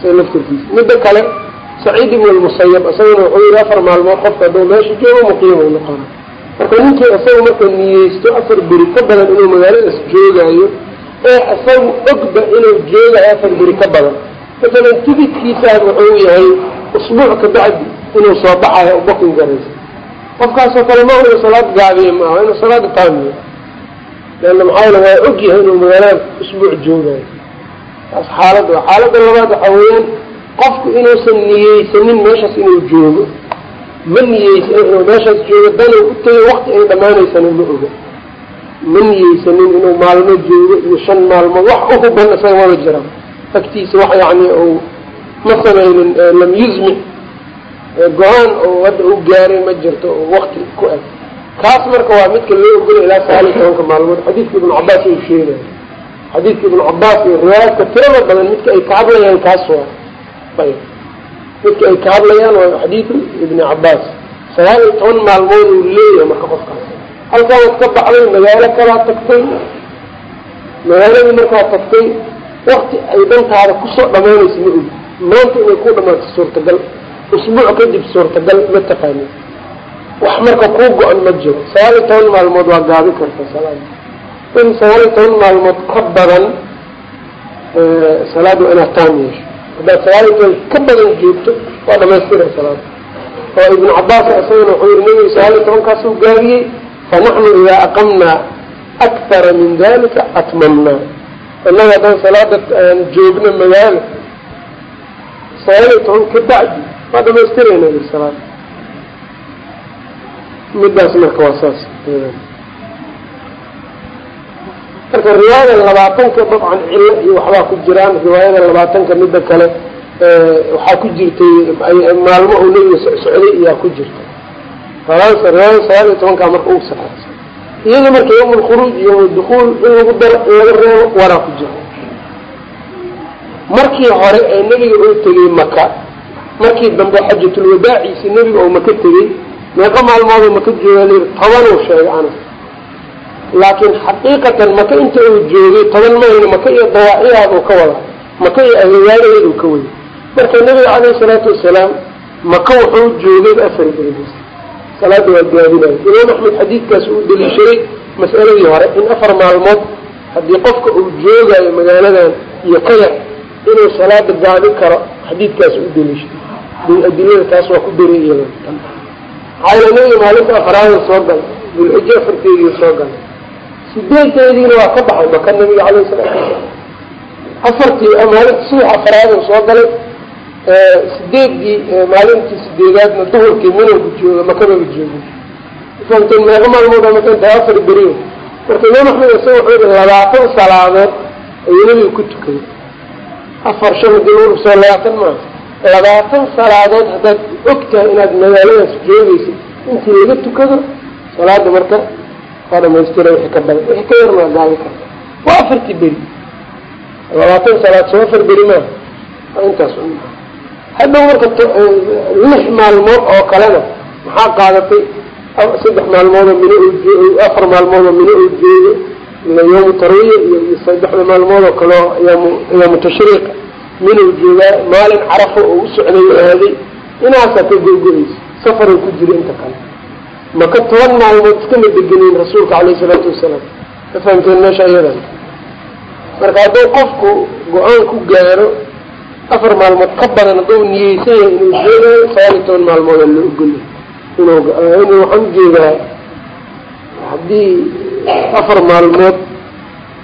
S1: sa laftarkiisa midda kale saciid ibn lmusayab isaguna wuxuu yihi afar maalmood qofka hadduu meesha joogo muqiimay noqona marka ninkii isaga marka niyeysto afar beri ka badan inuu magaaladaas joogaayo ee isagu ogba inuu joogayo afar beri ka badan. Masalan tigidkiisaas wuxuu yahay usbuuc ka bacdi inuu soo baxayo ubakin garaysa qofkaasoo kale ma inu salaad gaabiye maaha inuu salaada taamiyo. Leanna maxaa yale waa og yahay inuu magaalada usbuuc joogayo. Taas xaalad waa xaaladda labaad waxa weeyaan qofku inuusan niyeysanin meeshaas inuu joogo. Ma niyeysan inuu meeshaas joogo danu u tagay wakti ay dhammaanaysana ma oga ma niyeysanin inuu maalmo joogo iyo shan maalmood wax uhuban isaga wada jira agtiisa wax yani uu ma samaynin lam yuzmic go'aan oo hadda u gaaray ma jirto oo wakti ku eg. Kaas marka waa midka loo ogolay ilaa sagaal iyo tobanka maalmood xadiidka ibnu cabaas uu sheegaya xadiidka ibnu cabaas iyo riwaayaadka tirada badan midka ay ka hadlayaan kaas waa ayb midka ay ka hadlayaan waa xadiidu ibni cabaas sagaal iyo toban maalmood uu leeyahay marka qofkaas. Halkaanad ka baxday magaalo kalaa tagtay. Magaaladii markaa tagtay wakti ay dantaada ku soo dhamaynaysa ma ogi. Maanta inay ku dhamaato suurtagal usbuuc kadib suurtagal ma taqaani wax marka kuu go-an ma jiro. Sagaal iyo toban maalmood waa gaabi karta salaada in sagaal iyo toban maalmood ka badan salaad waa inaad taam yeesho. Haddaad sagaal iyo toban ka badan joogto waa dhamaystira salaada oo ibnu cabaas isagana wuxuu yihi nabiga sagaal iyo tobankaasuu gaabiyey fanaxnu idaa aqamnaa akthara min dalika atmamnaa. Innaga haddaan salaada aan joogno magaalo sagaal iyo toban ka bacdi waa dhamaystirayna i salaada midaas marka waa saas. Marka riwaayada labaatanka dabcan cilo iyo waxbaa ku jiraan riwaayada labaatanka midda kale waxaa ku jirtay maalmo uu nebiga socday iyaa ku jirta. Riwaayada sagaal iyo tobankaa marka ugu saxaasa iyada marka yawm lkhuruuj yawm dukuul in lagu daro in laga reebo waraa ku jira. Markii hore ee nebiga uu tegey maka markii dambe xajatulwadaaciisi nebiga oo maka tegey meeqa maalmoodoo maka jooga layii tobanuu sheegay anas laakiin xaqiiqatan maka inta uu joogay toban mayna maka iyo dawaaciyaad uu ka wada maka iyo ahliyaalaheed uu ka wada. Marka nebiga caleyhi salaatu wasalaam maka wuxuu joogay afar beris salaada waa gaabinayo imaam axmed xadiidkaas uu daliishaday mas'aladii hore in afar maalmood haddii qofka uu joogayo magaaladan iyo ka yar inuu salaada gaabi karo xadiidkaas u daliishaday adilada taas waa ku yl nabiga maalinta afaraada soo galay dulxijo afarteedii soo galay sideedeediina waa ka baxay maka nabiga caleyhi salaatu wasalaam. Afartii maalinta subax afaraada soo galay sideedii maalintii sideedaadna duhurkii minowku jooga makababa joogo fahamteen meeqa maalmooda makanta afar beriyo. Marka imaam axmed isaga wuxuu yihi labaatan salaadood ayuu nabiga ku tukaday afar shan haddii labaatan maaha labaatan salaadood haddaad og tahay inaad magaaladaas joogaysid intii laga tukado salaada marka waa dhamaystira wixii ka badan wixii ka yarna waa gaabi karta waa afartii beri. Labaatan salaad soo afar beri maaha. Waa intaas hadhow marka lix maalmood oo kalena maxaa qaadatay? Saddex maalmoodoo mino afar maalmoodoo mino oo joogo yawmu tarwiya iyo saddexda maalmoodoo kaleo yaamu tashriiqa minuu joogaa maalin carafo oo u socday aaday inaasaa ka go-go-eysa safaray ku jira inta kale. Maka toban maalmood iskama degeneyn rasuulka caleyhi salaatu wasalaam. Ka fahamteen meesha iyadan marka hadduu qofku go'aan ku gaaro afar maalmood ka badan hadduu niyeysan yahay inuu joogayo sagaal iyo toban maalmooda loo ogolya inuu waxaan u jeedaa haddii afar maalmood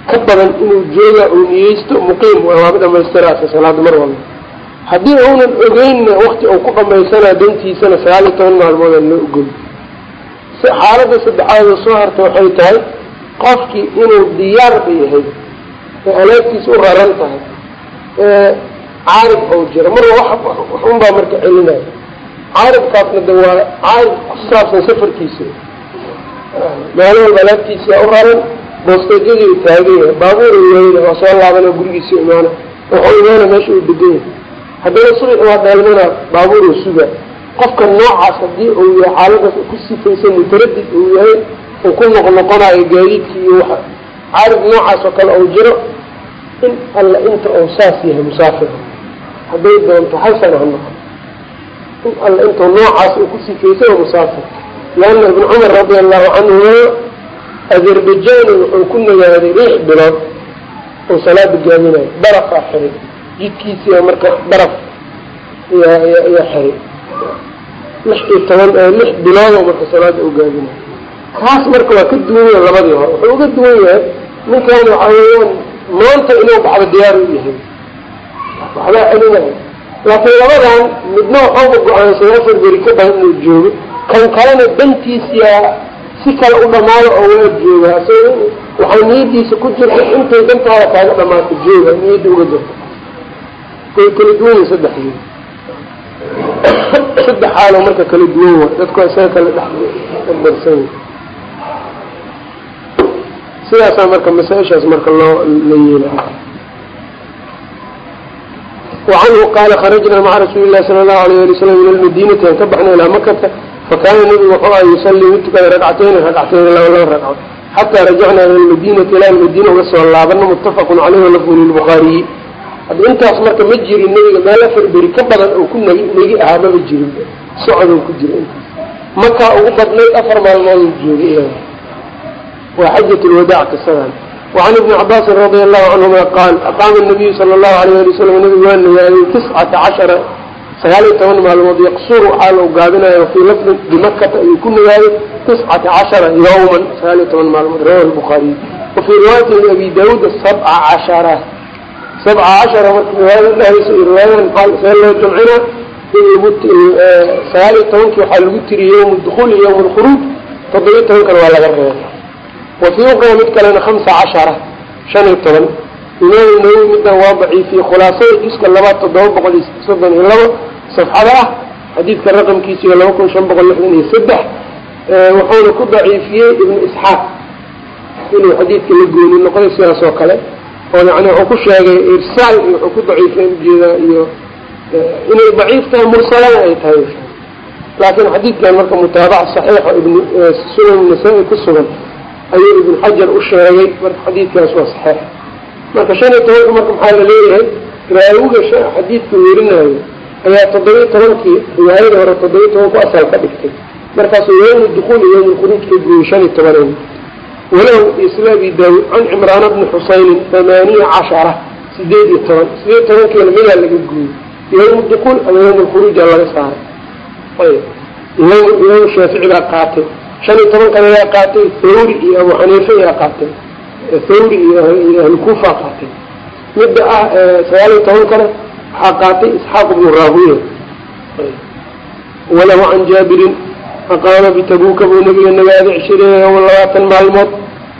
S1: ka badan inuu jooga uu niyeysto muqiim waaba dhamaystiraasa salaada mar walba. Haddii uunan ogeynna wakti uu ku dhamaysanaa dantiisana sagaal iyo toban maalmooda loo ogol xaaladda saddexaad oo soo harta waxay tahay qofkii inuu diyaarba yahay ee alaabtiisa u raran tahay ee caarib ou jiro. Mar waxunbaa marka celinaya. Caaribkaasna de waa caarib ku saabsan safarkiisa. Maalin walba alaabtiisa u raran boosteejadii taagan yahay baabuur weyna waa soo laabana gurigiisa imaana wuxuu imaana meesha uu degan yahay haddana subax waa dheelmana baabuur u suga qofka noocaas haddii uu yahay xaaladaas ku sifaysan mutaradid uu yahay uu ku noqnoqonayo gaadiidki iyo waxa. Caarib noocaas oo kale uu jiro in alla inta uu saas yahay musaafir. Hadday doonto hal sana ha noqo in alla intuu noocaas uu ku sifaysan musaafir. Leanna ibn cumar radi allahu canhuma azerbajani wuxuu ku nagaaday lix bilood oo salaada gaaminayo barafaa xiray jidkiisiia marka baraf yaa xiray lix iyo toban lix bilood oo marka salaada u gaaminayo kaas marka waa ka duwan yahay labadii hore wuxuu uga duwan yahay ninkan waxa weeyaan maanta inuu baxdo diyaar u yahay waxbaa celinayo laakiin labadan midna waxooba go'aansay afar beri ka badan inuu joogo kan kalena dantiisiyaa si kale u dhamaado oo waa joogaa s waxay niyadiisa ku jirta intay dantaada kaaga dhamaato jooga niyadda uga jirta. Way kala duwan yihiin saddexdii saddex xaalo marka kala duwan wa dadku isaga kala dhexdarsan sidaasaa marka masaa-ishaas marka loo la yeela wacanhu qaala kharajnaa maca rasuuli lahi sala allahu alayh ali wasalam min almadinati aan ka baxnay ilaa makata fakaana nabigu wuxuu aha yusalii mid tukada ragcatayni ragcatayni laba laba ragco xataa rajacnaa ila lmadinati ilaa madiina uga soo laabano muttafaqun caleyhi walafdu lilbukhaariyi hadda intaas marka ma jirin nebiga meel afar beri ka badan oo ku nagi negi ahaa maba jirin socodoo ku jira intaas makaa ugu badnayd afar maalmooduu joogay iyada waa xajat lwadaac kasadan wacan ibni cabaasin radia allahu canhuma qaal aqaama nabiyu sala allahu alayh ali wasalam nabigu waa nagaaday tiscata cashara sagaal iyo toban maalmood yaqsuru waxaa lou gaabinayo fii lafdin bimakata ayuu ku nagaaday tiscata cashara yawman sagaal iyo toban maalmood rawahu lbukhaariy wafii riwaayati abi daawuud sabca cashara. Sabca cashara marka riwaayada dhahayso iyo riwaayadan see loo jamcina in lagu sagaal iyo tobankii waxaa lagu tiriyey yawm dukuul iyo yawm lkhuruuj toddobiyo tobankana waa laga reeba wa fii uqra mid kalena hamsa cashara shan iyo toban. Imaam nawowi middan waa daciifiyey khulaasada juska labaad toddoba boqol iyo soddon iyo labo safxada ah xadiidka raqamkiisa iyo laba kun shan boqol lixdan iyo saddex wuxuuna ku daciifiyey ibnu isxaaq inuu xadiidka la gooni noqday sidaas oo kale oo yani wuxuu ku sheegay irsaal iyo wuxuu ku daciifiyeen u jeedaa iyo inay daciif tahay mursalada ay tahay. Laakiin xadiidkan marka mutaabaca saxiixa ibn sunan nasaa-i ku sugan ayuu ibn xajar u sheegay marka xadiidkaas waa saxiix. Marka shan iyo tobanka marka maxaa la leeyahay? Raawiga xadiidka werinayo ayaa toddobiyo tobankii riwaayada hore toddobiyo tobanku asal ka dhigtay. Markaasuu yawmu dukuul iyo yawmu lkhuruuj ka gooyey shan iyo toban walahu isla abi daawuud can cimraana bni xusaynin thamaaniya cashara sideed iyo toban. Sideed tobankiina midaa laga gooyey yawmu dukuul ama yawmu lkhuruuja laga saaray. Ayb. Imaam shaafici baa qaatay. Shan iyo tobankana yaa qaatay. Thawri iyo abu xaniifa yaa qaatay. Thawri iyo ahlukuufa qaatay. Midda ah sagaal iyo tobankana waxaa qaatay isxaaq bnu raahuya walahu can jaabirin aqaama bitabuuka buu nabiga nagaaday cishiriina yawma labaatan maalmood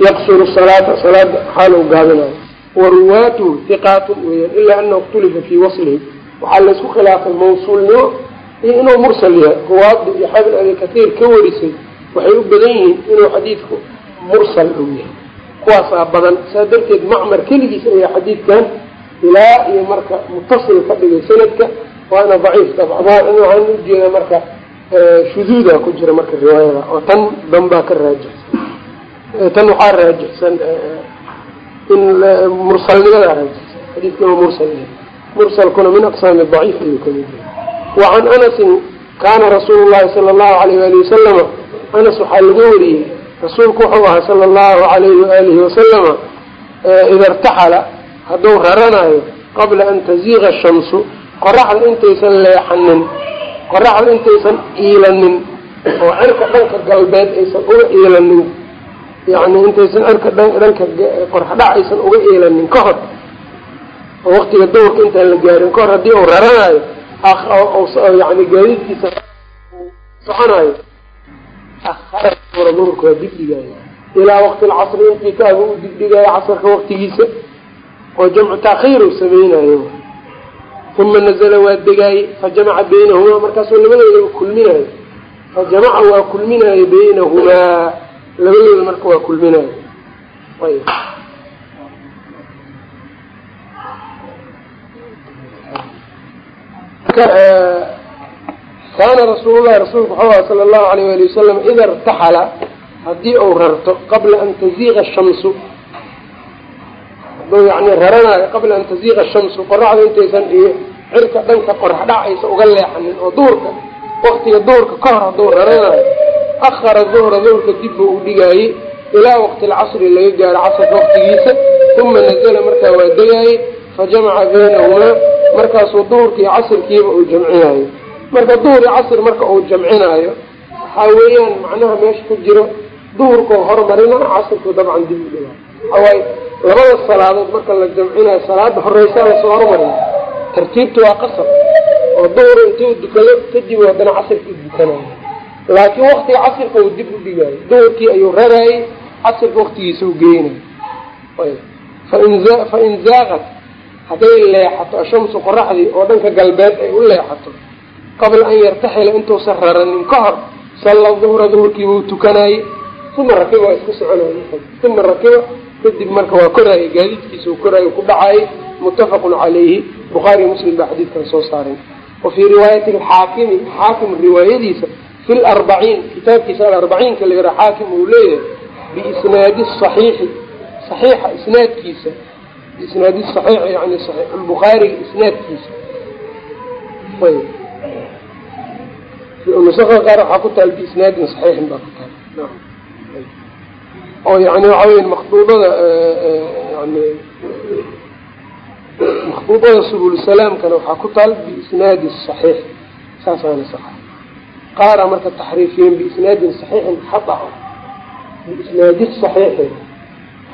S1: yaqsuru salaata salaada xaal u gaabinayo wa ruwaatuhu hiqaatun weeyaan ilaa anahu ikhtulifa fii waslihi waxaa laysku khilaafay mawsuulnimo iyo inuu mursal yahay ruwaadda iyo xabn abi katiir ka warisay waxay u badan yihiin inuu xadiidku mursal uu yahay kuwaasaa badan saa darteed macmar keligiis ayaa xadiidkan ilaa iyo marka mutasil ka dhigay sanadka waana daciif dabcdaan waxaan ujeeda marka shuduuda ku jira marka riwaayada oo tan danbaa ka raajixsan tan waxaa raajixsan in mursalnimadaa raajixsan. Xadiidka inuu mursal mursalkuna min aqsaami daciif ayuu ka mid yahay. Wacan anasin kaana rasuulu llahi sala allahu alayh waali wasalama anas waxaa laga wariyey rasuulku wuxuu ahaa sala allahu alayhi waalihi wasalama ida irtaxala hadduu raranayo qabla an taziiqa shamsu qoraxda intaysan leexanin qoraxda intaysan iilanin oo cirka dhanka galbeed aysan uga iilanin yani intaysan cirka dhanka qoraxdhac aysan uga iilanin ka hor oo waqtiga dawrka intaan la gaarin ka hor haddii uu raranayo yani gaadiidkiisa soconayo ahara duhurka waa dibdhigaayo ilaa waqti lcasri intii kaaba u dibdhigaayo casarka waqtigiisa oo jamcu taakhiir uu sameynayo uma nazla waa degaayey fajamaca baynahumaa markaasuu labadoodaba kulminayo fajamaca waa kulminayo baynahumaa labadooda marka waa kulminayo kaana rasuululahi rasuulku wuxuu aha sala allahu alayh wali wasalam ida irtaxala haddii uu rarto qabla an taziiqa shamsu haduu yani raranayo qabla an taziiqa shamsu qoraxda intaysan iyo cirka dhanka qorax dhacaysa uga leexanin oo duhurka waktiga duhurka ka hor hadduu raranayo ahara duhra duhurka dib u dhigaayey ilaa waqti lcasri laga gaaro casarka waqtigiisa uma nazala markaa waa degaayey fajamaca baynahumaa markaasuu duhurka iyo casirkiiba uu jamcinayo marka duhur iyo casr marka uu jamcinaayo waxaa weeyaan macnaha meesha ku jiro duhurkau hormarina casirku dabcan dib u dhigaa labada salaadood marka la jamcinayo salaada horeysaa la soo hormariyo tartiibta waa qasab oo duhur intuu dukado kadib haddana casirka u dukanayo laakiin waktiga casirka uu dib u dhigaayo duhurkii ayuu raraayey casirka waktigiisa u geynayo. Fa in zaaqat hadday leexato ashamsu qoraxdii oo dhanka galbeed ay u leexato qabla an yartaxila intuusan raranin ka hor salla duhra duhurkiibuu tukanaayey uma rakiba waa iska soconay uma rakiba kadib marka waa koraayay gaadiidkiisa u koraayo ku dhacaayay muttafaqun calayhi. Bukhaariy muslim baa xadiidkan soo saaray. Wa fii riwaayati alxaakimi xaakim riwaayadiisa fi larbaciin kitaabkiisa alarbaciinka la yara xaakim uu leeyahay biisnaadi saxiixi saxiixa isnaadkiisa biisnaadi saxiixi yani bukhaariga isnaadkiisa. Nusaka qaar waxaa ku taal biisnaadin saxiixin baa ku taal oo yani waxa weya makduudada yani makduudada subulsalaamkana waxaa ku taal biisnaadi saxiix. Saasaana sax qaara marka taxriifiyeen biisnaadin saxiixin xaa biisnaadi saxiixi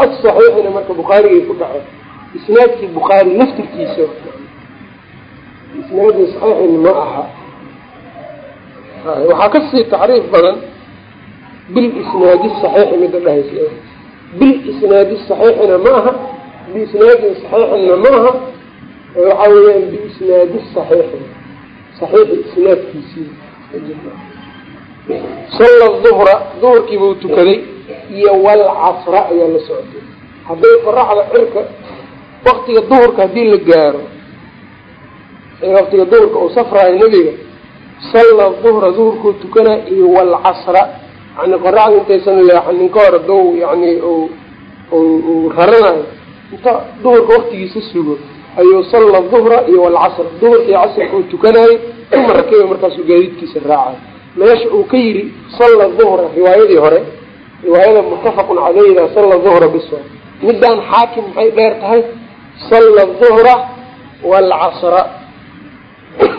S1: asaxiixina marka bukhaarigay ku dhaco. Isnaadkii bukhaari laftirkiisa isnaadin saxiixin ma aha. Waxaa ka sii taxriif badan bilisnaadi saxiixi mida dhahaysa. Bilisnaadi saxiixina ma aha biisnaadin saxiixina ma aha waxaa weeyaan biisnaadi saxiixi. Saxiixi isnaadkiisii. Salla duhra duhurkiibuu tukaday iyo walcasra ayaa la socotay. Hadday qoraxda cirka waktiga duhurka haddii la gaaro waktiga duhurka uu safraayo nebiga salla duhra duhurkuu tukanaa iyo walcasra yani qoraxda intaysan leexanin ka hor hadow yani raranayo. Inta duhurka waktigiisa sugo ayuu salla duhra iyo walcasr duhurka iyo casrka uu tukanaayo uma rakiba markaasuu gaadiidkiisa raacayo meesha uu ka yidhi salla duhra riwaayadii hore riwaayada muttafaqun caleyda salla duhra biswa. Midaan xaakim maxay dheer tahay? Salla duhra walcasra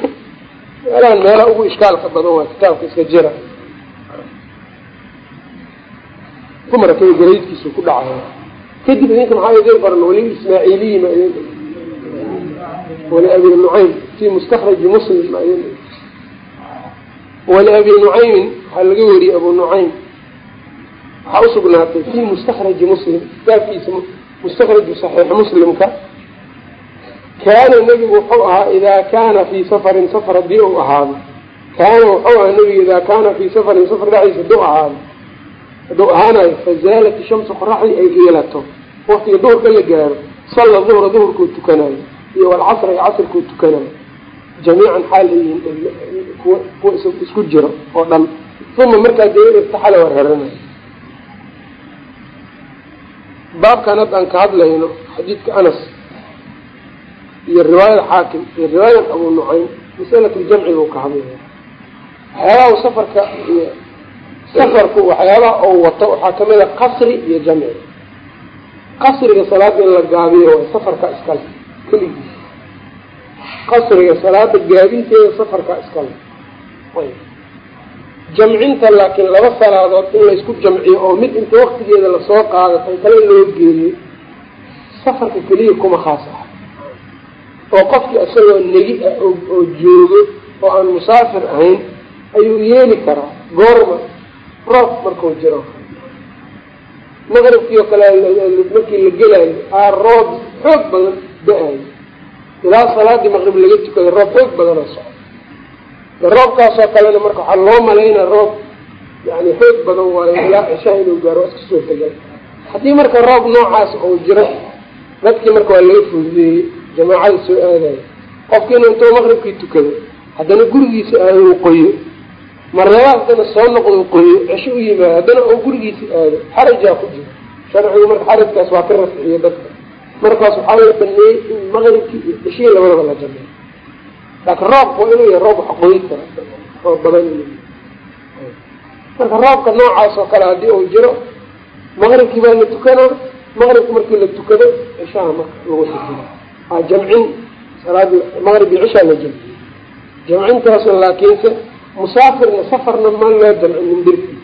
S1: meelahan meela ugu ishkaalka badan waa kitaabka iska jira uma rakiba gaadiidkiisa ku dhacayo. Kadib idinka maxaa idin qoran weli ismaaciiliyi ma idin wali abi nucaym fi mustakraji muslim ma idin wali abi nucaymin waxaa laga wariyey abu nucaym waxaa usugnaatay fi mustakraji muslim. Kitaabkiisa mustakraju saxiix muslimka. Kaana nebigu wuxuu ahaa idaa kaana fii safarin safar haddii uu ahaado. Kaana wuxuu ahaa nebigu idaa kaana fii safarin safar dhexdiisa hadduu ahaado hadduu ahaanayo fazaalat shamsu qoraxdii ay iilato waktiga duhurka la gaaro salla duhra duhurkuu tukanayo iyo walcasra iyo casrkuu tukanayo jamiican xaal ayihiin kuwa isku jiro oo dhan. Uma markaa dee irtaxala waa raranayo baabkan hadda aan ka hadlayno xadiidka anas iyo riwaayada xaakim iyo riwaayadan abu nucaym masalat ljamci buu ka hadlaya waxyaabaha safarka iyo safarku waxyaabaha uu wato waxaa ka mid a qasri iyo jamci. Qasriga salaada in la gaabiyo waa safarka iskale keligiis. Qasriga salaada gaabinteeda safarka iskale. Jamcinta laakiin laba salaadood in laysku jamciyo oo mid inta waktigeeda la soo qaado tan kale loo geeyo safarka keliya kuma khaas ah. Oo qofkii isagoo negi ah oo joogo oo aan musaafir ahayn ayuu yeeli karaa goorma roob markuu jiro. Maqribkii oo kale markii la gelaayo aa roob xoog badan da'ayo ilaa salaadii maqrib laga tukado roob xoog badanoo soco roobkaasoo kalena marka waxaa loo malaynaa roob yani xoog badan waayo ilaa cishaha inuu gaaro waa iska tegan haddii marka roob noocaas uu jiro dadkii marka waa laga fududeeyey jamaacada soo aadayo qofkiina intuu maqribkii tukado haddana gurigiisa aado u qoyo marlaba haddana soo noqdo qoyo cisho u yimaado haddana oo gurigiisa aado. Xarajaa ku jiro. Sharcigu marka xarajkaas waa ka rafciyo dadka. Markaas waxaa la baneeyey in maqribkii iyo cishihii labadaba la jameeyo laakiin roobka waa inuu yahay roob wax qoyi kara oo badan marka roobka noocaas oo kale haddii uu jiro maqribkii baa la tukanaa. Maqribka markii la tukado cishaha marka lagu xijiro a jamcin. Salaadi maqrib iyo cishaa la jamciyo jamcintaas laakiinse musaafirna safarna ma loo jamcin min dirki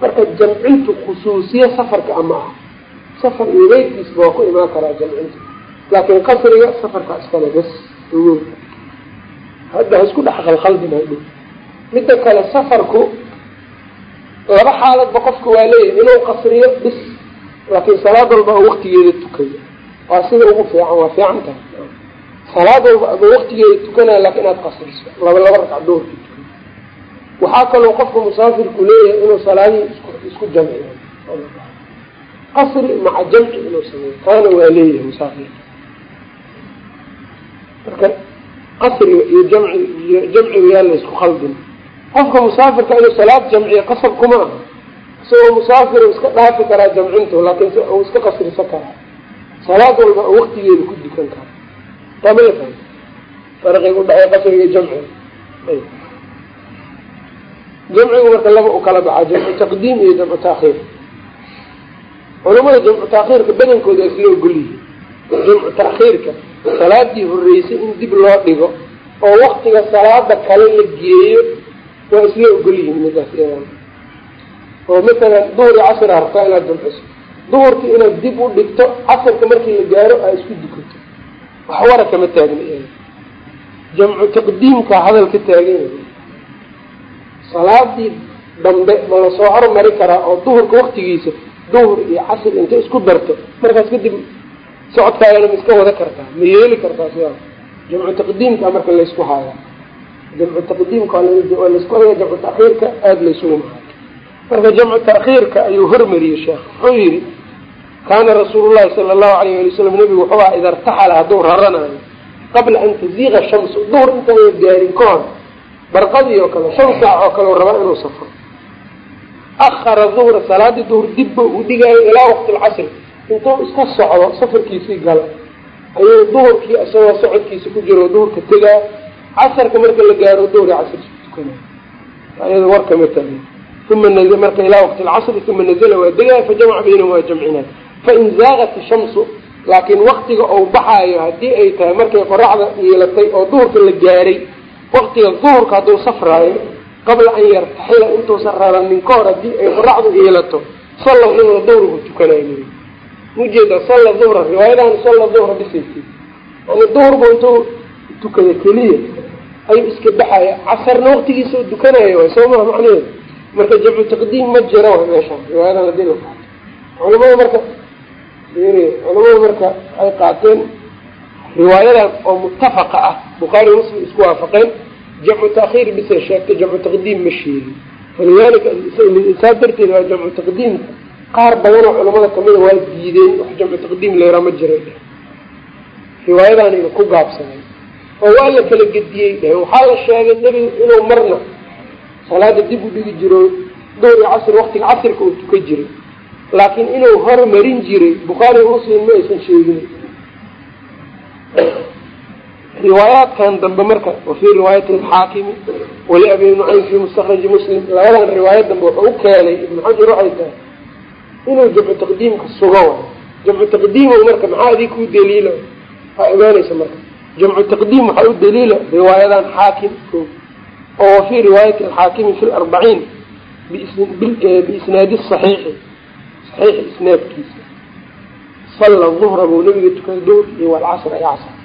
S1: marka jamcintu khusuusiye safarka ama ah. Safar iyo leydkiisba waa ku imaan karaa jamcinta. Laakiin qasriga safarka iskale bas ogo hadda ha isku dhex qalqaldina dhow midda kale safarku laba xaaladba qofka waa leeyahay inuu qasriyo bis laakiin salaad walba waktigeeda tukayo. Waa sida ugu fiican waa fiican tahay. Salaad walba adoo waktigeeda tukanaya laakin inaad qasriso. Laba laba ragca doorki tukayo waxaa kaloo qofka musaafirku leeyahay inuu salaadihii isku isku jamciyo qasri maca jamci inuu sameeyo. Taana waa leeyahay musaafirka marka qasriga iyo jamci jamciga yaa laysku khaldin qofka musaafirka inuu salaad jamciyo qasab kuma aha. Isagoo musaafir iska dhaafi karaa jamcintu laakiin uu iska qasrisa karaa. Salaad walba oo waktigeeda ku dukan kara tama la fahmi farqiga udhexeeya qasriga iyo jamciga jamcigu marka laba u kala baxaa jamcu taqdiim iyo jamcu taakhiir culamada jamcu taakhiirka badankooda isla ogolyihiin jamcu taakhiirka salaadii horeysay in dib loo dhigo oo waktiga salaada kale la geeyo waa isla ogolyihiin midaas oo matalan duhur iyo casr a rabtaa inaad jamciso duhurkii inaad dib u dhigto casarka markii la gaaro aa isku dukato. Wax wara kama taagna jamcu taqdiimka hadal ka taagan salaadii dambe ma la soo hormari karaa oo duhurka waktigiisa duhur iyo casr intay isku darto markaas kadib socodkaagana ma iska wada kartaa ma yeeli kartaa sidaas jamcu taqdiimka marka laysku haya jamcu taqdiimka waa laysku haya jamcu takiirka aada laysugu mahay marka jamcu takiirka ayuu hormariyey sheekh. Wuxuu yihi kaana rasuulu llahi sala allahu alayh ali wasalam nabigu wuxuu aha ida irtaxala hadduu raranayo qabla an taziiqa shamsu duhur intaan la gaarin ka hor barqadii oo kale shan saac oo kale u rabaa inuu safro. Ahara duhra salaadii duhur dibba uu dhigaayo ilaa waqti lcasri intuu iska socdo safarkiisii gala. Ayuu duhurkii isagoo socodkiisa ku jiro duhurka tegaa. Casarka marka la gaaro duhur casrki tukanay ayada warkama taagin uma n marka ilaa waqti lcasri uma nazla waa degaya fajamaca baynahum waa jamcinaa. Fain zaaqat shamsu laakiin waktiga ou baxaayo haddii ay tahay markay qoraxda yeelatay oo duhurka la gaaray waktiga duhurka hadduu safraayo qabla an yartaxila intuusan raranin ka hor haddii ay qoraxdu yeelato salla duhra duhruku tukanayo mujeeda salla duhra riwaayadan salla duhra bisaysi yani duhurbu intuu tukada keliya ayuu iska baxaya casarna waktigiisa u dukanayo way soo maha macnaheedu? Marka jamcu taqdiim ma jiro way meeshaan riwaayadan haddii la qaato culamada marka culamada marka ay qaateen riwaayadan oo muttafaqa ah bukhaari muslim isku waafaqeen jamcu taakhiir bisay sheegtay jamcu taqdiim ma sheegin. Falidalika saa darteed waa jamcu taqdiimka qaar badanoo culamada kamida waa diideen wax jamcu taqdiim layraa ma jiray riwaayadaanayna ku gaabsanay oo waa la kala gediyey dheheen waxaa la sheegay nebigu inuu marna salaada dib u dhigi jiro dowr iyo casr waqtiga casrika uu tukan jiray laakiin inuu hormarin jiray bukhaari muslim ma aysan sheegin riwaayaadkan dambe marka wa fii riwaayati alxaakimi wali abi nucaym fi mustakraji muslim labadan riwaayad dambe wuxuu u keenay ibnu xajar waxay tahay inuu jamcu taqdiimka sugo wa jamcu taqdiimo marka maxaa adii kuu daliila? Waa imaanaysa marka. Jamcu taqdiim waxaa u daliila riwaayadan xaakim oo wa fii riwaayati alxaakimi fi larbaciin biisnaadi saxiixi saxiixi isnaadkiisa. Salla duhra buu nabiga tukaday duhr iyo walcasra iyo casr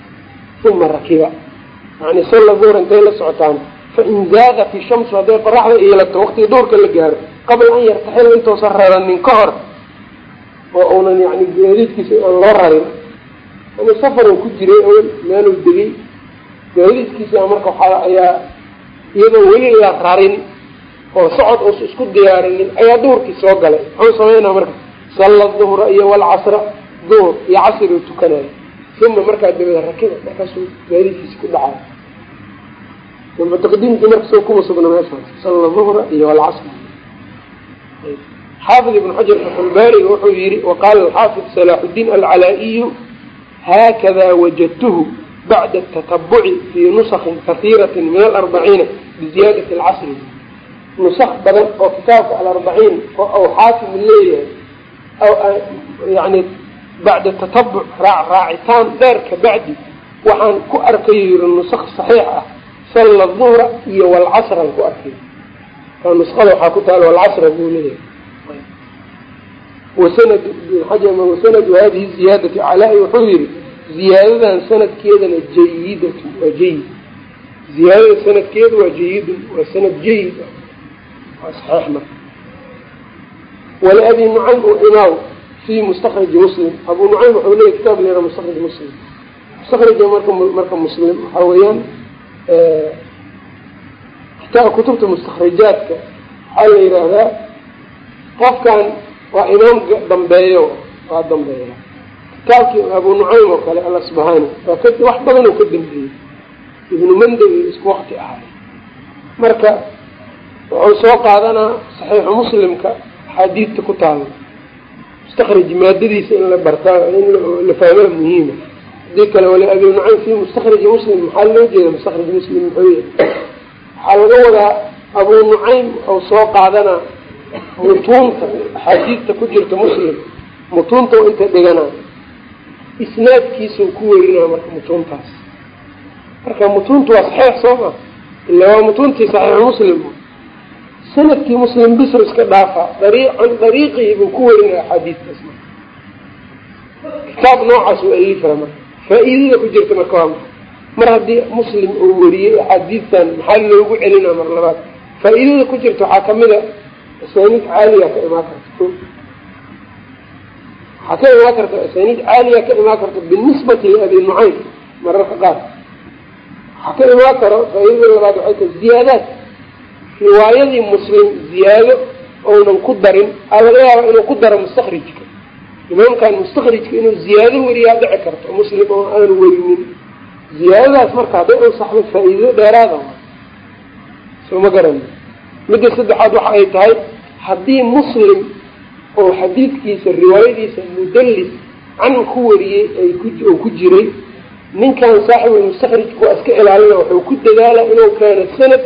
S1: uma rakiba yani salla duhra intay la socotaan fain zaaqat ishamsu hadday qoraxda iilato waqtiga duhurka la gaaro qabla an yartaxila intuusan raranin ka hor oo unan yani gaadiidkiisa aan loo rarin ama safaran ku jiray awel meeluu degay gaadiidkiisa marka waxaa ayaa iyadoo weli la rarin oo socod uusa isku diyaarinin ayaa duhurkii soo galay muxuu sameynaa marka salla duhra iyo walcasra duhur iyo casri uu tukanayo uma markaa dabada rakiba markaasuu gaadiidkiisi ku dhacayo jamcu taqdiimkii markasoo kuma sugna meeshaas salla duhra iyo walcasr xaafid ibn xajar faxulbaariga wuxuu yihi waqaala alxaafid salaaxudiin alcalaa-iyu haakada wajadtuhu bacda atatabuci fii nusakin kahiirati min alarbaciina biziyaadati alcasri nusak badan oo kitaabka alarbaciin oo aw xaakim leeyahay yani bacda tatabuc raac raacitaan dheer ka bacdi waxaan ku arkay yiri nusak saxiix ah salla duhra iyo walcasran ku arkay nusada waxaa ku taala walcasra buu leeyahay wasanad wasanadu hadihi ziyaadati calaa wuxuu yihi ziyaadadan sanadkeedana jayidatu waa jayid ziyaadada sanadkeedu waa jayidun waa sanad jayid waa saxiix marka waliabi nucaym u fi mustakraji muslim abu nucaym wuxuu leeyahy kitaab lera mustakraj muslim mustakraja marka marka muslim waxaa weeyaan kitaab kutubta mustakrajaadka waxaa la yidhaahdaa qofkan waa imaam dambeeyo waa dambeeya kitaabkii abu nucaym oo kale alasbahani waa ka wax badan oo ka dambeeyey ibnu manda iyo isku wakti ahay marka wuxuu soo qaadanaa saxiixu muslimka axaadiidta ku taala mustakraj maadadiisa in la bartaa in la fahmaa muhiima haddii kale wali abi nucaym fi mustakraji muslim maxaa loo jeeda mustakraj muslim muxuu waxaa laga wadaa abu nucaym wuxuu soo qaadanaa mutuunta axaadiidta ku jirta muslim mutuunta inta dhiganaa isnaadkiisau ku werinaa marka mutuuntaas marka mutuuntu waa saxiix soo ma ila waa mutuuntii saxiixu muslim sannadkii muslim biso iska dhaafa dari can dariiqihi buu ku werinaa axaadiistaas kitaab noocaas u alifaa marka. Faa-iidada ku jirta marka waa mar haddii muslim uu weriyey axaadiistan maxaa loogu celinaa mar labaad? Faa-iidada ku jirta waxaa ka mid a asaaniid caaliya ka imaan karta waxaa ka imaan karta asaaniid caaliya ka imaan karta binisbati liabi nucaym mararka qaar. Waxaa ka imaan karo faa-iidada labaad waxay tahay ziyaadaad riwaayadii muslim ziyaado ounan ku darin aa laga yaaba inuu ku daro mustakrijka. Imaamkan mustakrijka inuu ziyaado weriyaa dhici karto muslim oo aanu werinin ziyaadadaas marka hadday ansaxdo faa-iido dheeraada soo ma garani midda saddexaad waxa ay tahay haddii muslim oo xadiidkiisa riwaayadiisa mudallis can ku wariyey ay ku jiray ninkan saaxibulmustakrijka waa iska ilaalina wuxuu ku dadaala inuu keeno sanad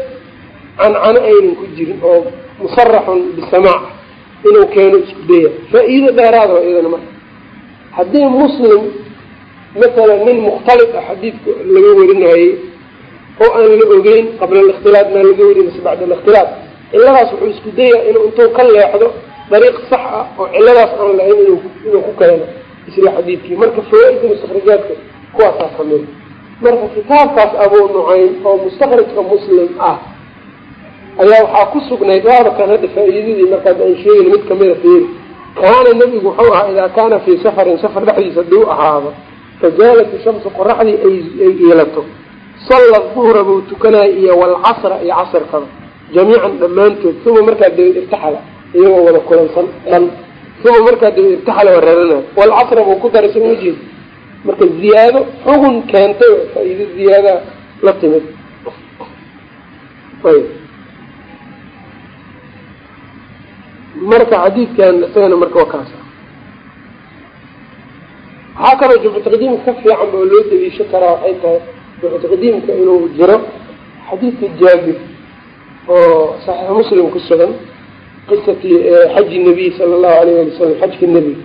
S1: cancano aynan ku jirin oo musaraxun bisamaac inuu keeno isku daya faa-iido dheeraada iyadana marka haddii muslim masalan nin mukhtalid ah xadiidka laga warinayey oo aan la ogeyn qabla alikhtilaat maa laga warin mase bacda alikhtilaat ciladaas wuxuu isku dayaa inuu intuu ka leexdo dariiq sax ah oo ciladaas aan lahayn inuu ku keeno isla xadiidkii marka fawaa-ida mustakhrajaadka kuwaasaa ka mid marka kitaabkaas abuu nucaym oo mustakrijka muslim ah ayaa waxaa ku sugnayd waaba kan hadda faa-iidadii markaas aan sheegin mid kamida fiiri kaana nebigu wuxuu ahaa idaa kaana fii safarin safar dhexdiisa haddii u ahaado fazaalat shamsu qoraxdii ay yeelato. Salla duhra buu tukanaya iyo walcasra iyo casrkaba jamiican dhammaantood. Uma markaa dabeed irtaxala iyagoo wada kulansan dhan. Uma markaa dabeed irtaxala waa reeranaya walcasra buu ku daray sama ujeeda marka ziyaado xugun keentay faa-iido ziyaada la timid marka xadiidkan isagana marka waa kaasa waxaa kaloo jumcu ka fiican oo loo daliisho karaa waxay tahay jumcu taqdiimka inuu jiro xadiidka jaabir oo saxiix muslim ku sugan qisati xaji nabiy sala allahu alayh ali wasalam xajka nebiga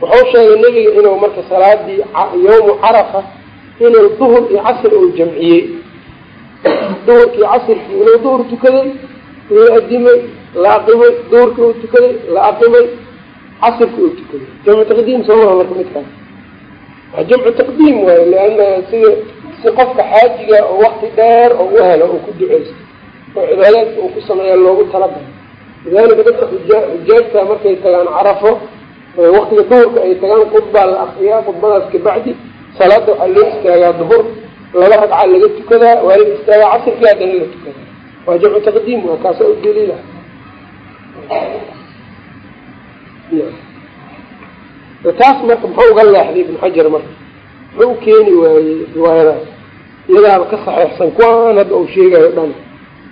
S1: wuxuu sheegay nebiga inuu marka salaadii yawmu carafa inuu duhur iyo casr uu jamciyey. Duhurkii casrkii inuu duhur tukaday la adimay la aqimay duhurkii uu tukaday la aqimay casrkii uu tukaday. Jamcu taqdiim soomaha marka midkaas waa jamcu taqdiim waayo liana sida si qofka xaajiga oo wakti dheer oo u helo oo ku duceysto oo cibaadaadka uu ku sameeya loogu talagalo lidalika dadka xujaajta markay tagaan carafo waktiga duhurka ay tagaan khudbaa la akriyaa khudbadaas kabacdi salaada waxaa loo istaagaa duhur laba ragca laga tukadaa waa la istaagaa casrkii haddana la tukadaa. Waa jamcu taqdiim waa kaasa u daliila taas marka muxuu uga leexday ibn xajar marka. Muxuu keeni waayey riwaayadaas. Iyadaaba ka saxeixsan kuwaan hadda uu sheegayo dhan.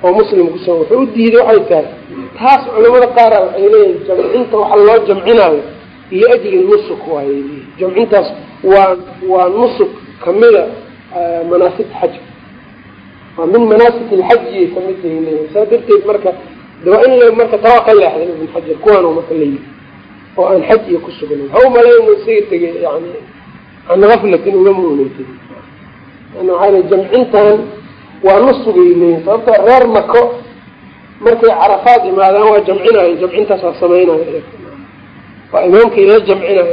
S1: Oo muslim kuso wuxuu u diiday waxay tahay. Taas culamada qaara waxay leeyihiin jamcinta waxa loo jamcinaayo liajli nusuk waay jamcintaas waa waa nusuk kamida manaasik xajka waa min manaasik ilxajiyay ka mid saa darteed marka waa in marka taa ka leexday ibn xajar kuwaanu marka leeyihi oo aan xaj iyo ku sugnayn ha umalayn isaga tegay yani can gaflatin ugama una tegin maxaa l jamcintan waa nusugay leeyihiin sababto reer mako markay carafaad imaadaan waa jamcinayo jamcintaas waa samaynayo waa imaamkay la jamcinayo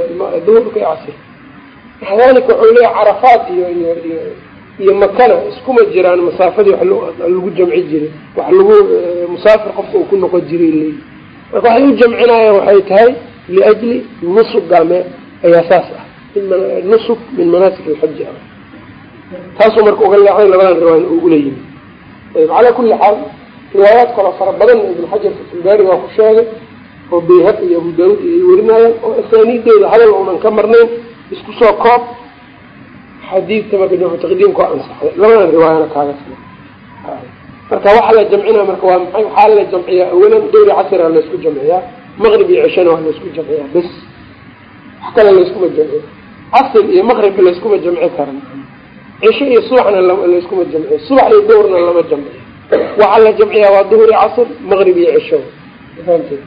S1: duhurka casir maca dalika wuxuu leeya carafaad iyo iyo iyo iyo makana iskuma jiraan masaafadii wax lagu jamci jiray wax lagu musaafir qofka uu ku noqon jiray leeyi marka waxay u jamcinayaan waxay tahay liajli nusugaame ayaa saas ah. Nusuk min manaasik alxaji ah taasuu marka uga leexday labadan riwaaya u ula yimi calaa kuli xaal riwaayaad kaloo fara badan ibn xajar fatulbaari waa ku sheegay oo bayhaqi iyo abu daawud ay werinaayeen oo asaaniideeda hadal uunan ka marnayn isku soo koob xadiidta marka taqdiimka waa ansaxday. Labadan riwaayana kaaga sina marka waxaa la jamcinaa marka waa maxay? Waxaa la jamciyaa awalan dowri casira laysku jamciyaa maqrib iyo cishana waa laysku jamciyaa bes wax kale layskuma jamciyo casr iyo maqribka layskuma jamci karan cisho iyo subaxna layskuma jamciyo subax iyo duhurna lama jamciyo waxaa la jamciyaa waa duhur iyo casr maqrib iyo cisho fahamtee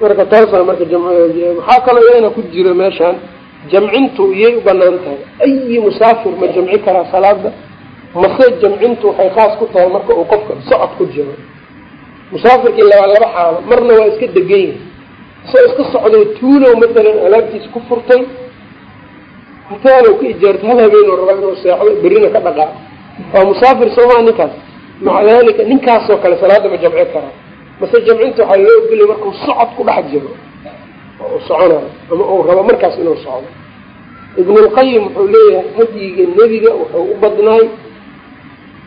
S1: marka taasa marka waxaa kaloo iyana ku jiro meeshaan jamcintu iyay u bannaan tahay. Ayi musaafir ma jamci karaa salaada mase jamcintu waxay khaas ku tahay marka uu qofka socod ku jiro? Musaafirkii labaa laba xaalo marna waa iska degan yahay isoo iska socdo tuulow masalan alaabtiisa ku furtay. Hoteelow ka ijaartay hal habeenoo raba inuu seexdo berrina ka dhaqaa. Waa musaafir soomaa ninkaas. Maca dalika ninkaasoo kale salaada ma jamci karaa mase jamcinta waxaa loo ogolay markuu socod ku dhex jiro. Oo uu soconayo ama uu rabo markaas inuu socdo. Ibnulqayim wuxuu leeyahay hadyiga nebiga wuxuu u badnaay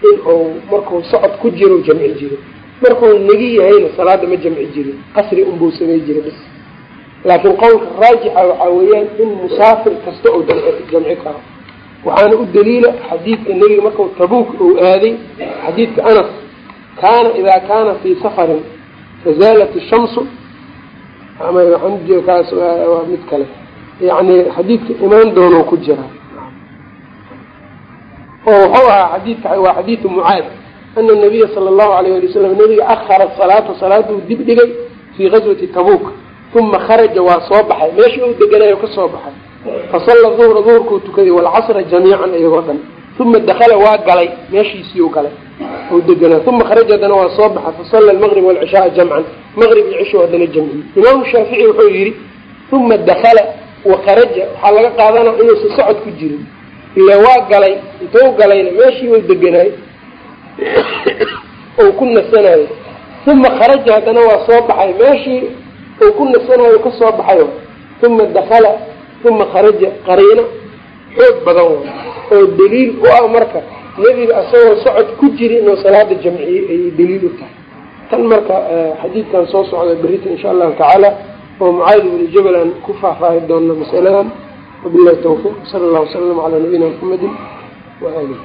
S1: in uu markuu socod ku jiro jamci jiro. Markuu negi yahayna salaada ma jamci jirin qasri unbuu samay jiray bis laakiin qowlka raajixa waxaa weeyaan in musaafir kasta oo jamci karo. Waxaana u daliila xadiidka nebiga markau tabuuk uu aaday xadiidka anas kaana idaa kaana fii safarin fazaalat shamsu ama waxaan ujeeda kaas waa mid kale yani xadiidka imaan doonoo ku jira oo wuxuu ahaa xadiidka waa xadiidu mucaad ana nabiya sala allahu alayh ali wasalam nabiga ahara salaata salaaduu dib dhigay fii gazwati tabuuk uma kharaja waa soo baxay meeshii uu deganayo ka soo baxay fasalla duhra duhurkuu tukaday walcasra jamiican iyagoo dhan uma dakala waa galay meeshiisiiu galay u deganaa uma kharaja haddana waa soo baxay fasalla almaqrib walcishaaa jamcan maqrib iyo cisho haddana jamciy imaamu shaafici wuxuu yidhi uma dakala wa kharaja waxaa laga qaadanaa inuusan socod ku jirin ila waa galay intuu galayna meeshii uu deganaay ou ku nasanayo uma kharaja haddana waa soo baxay meeshii oo ku nasanayo ka soo baxay uma dakala uma kharaja qariino xoog badan way oo daliil u ah marka nebiga asagoo socod ku jiri inuu salaada jamciyey ayay daliil u tahay. Tan marka xadiidkan soo socda berita insha allahu tacaala oo mucaadi bni jabal aan ku faahfaahi doona masaladan wabilahi tawfiiq sala allahu wasalam calaa nabiyina muxamedi waaalih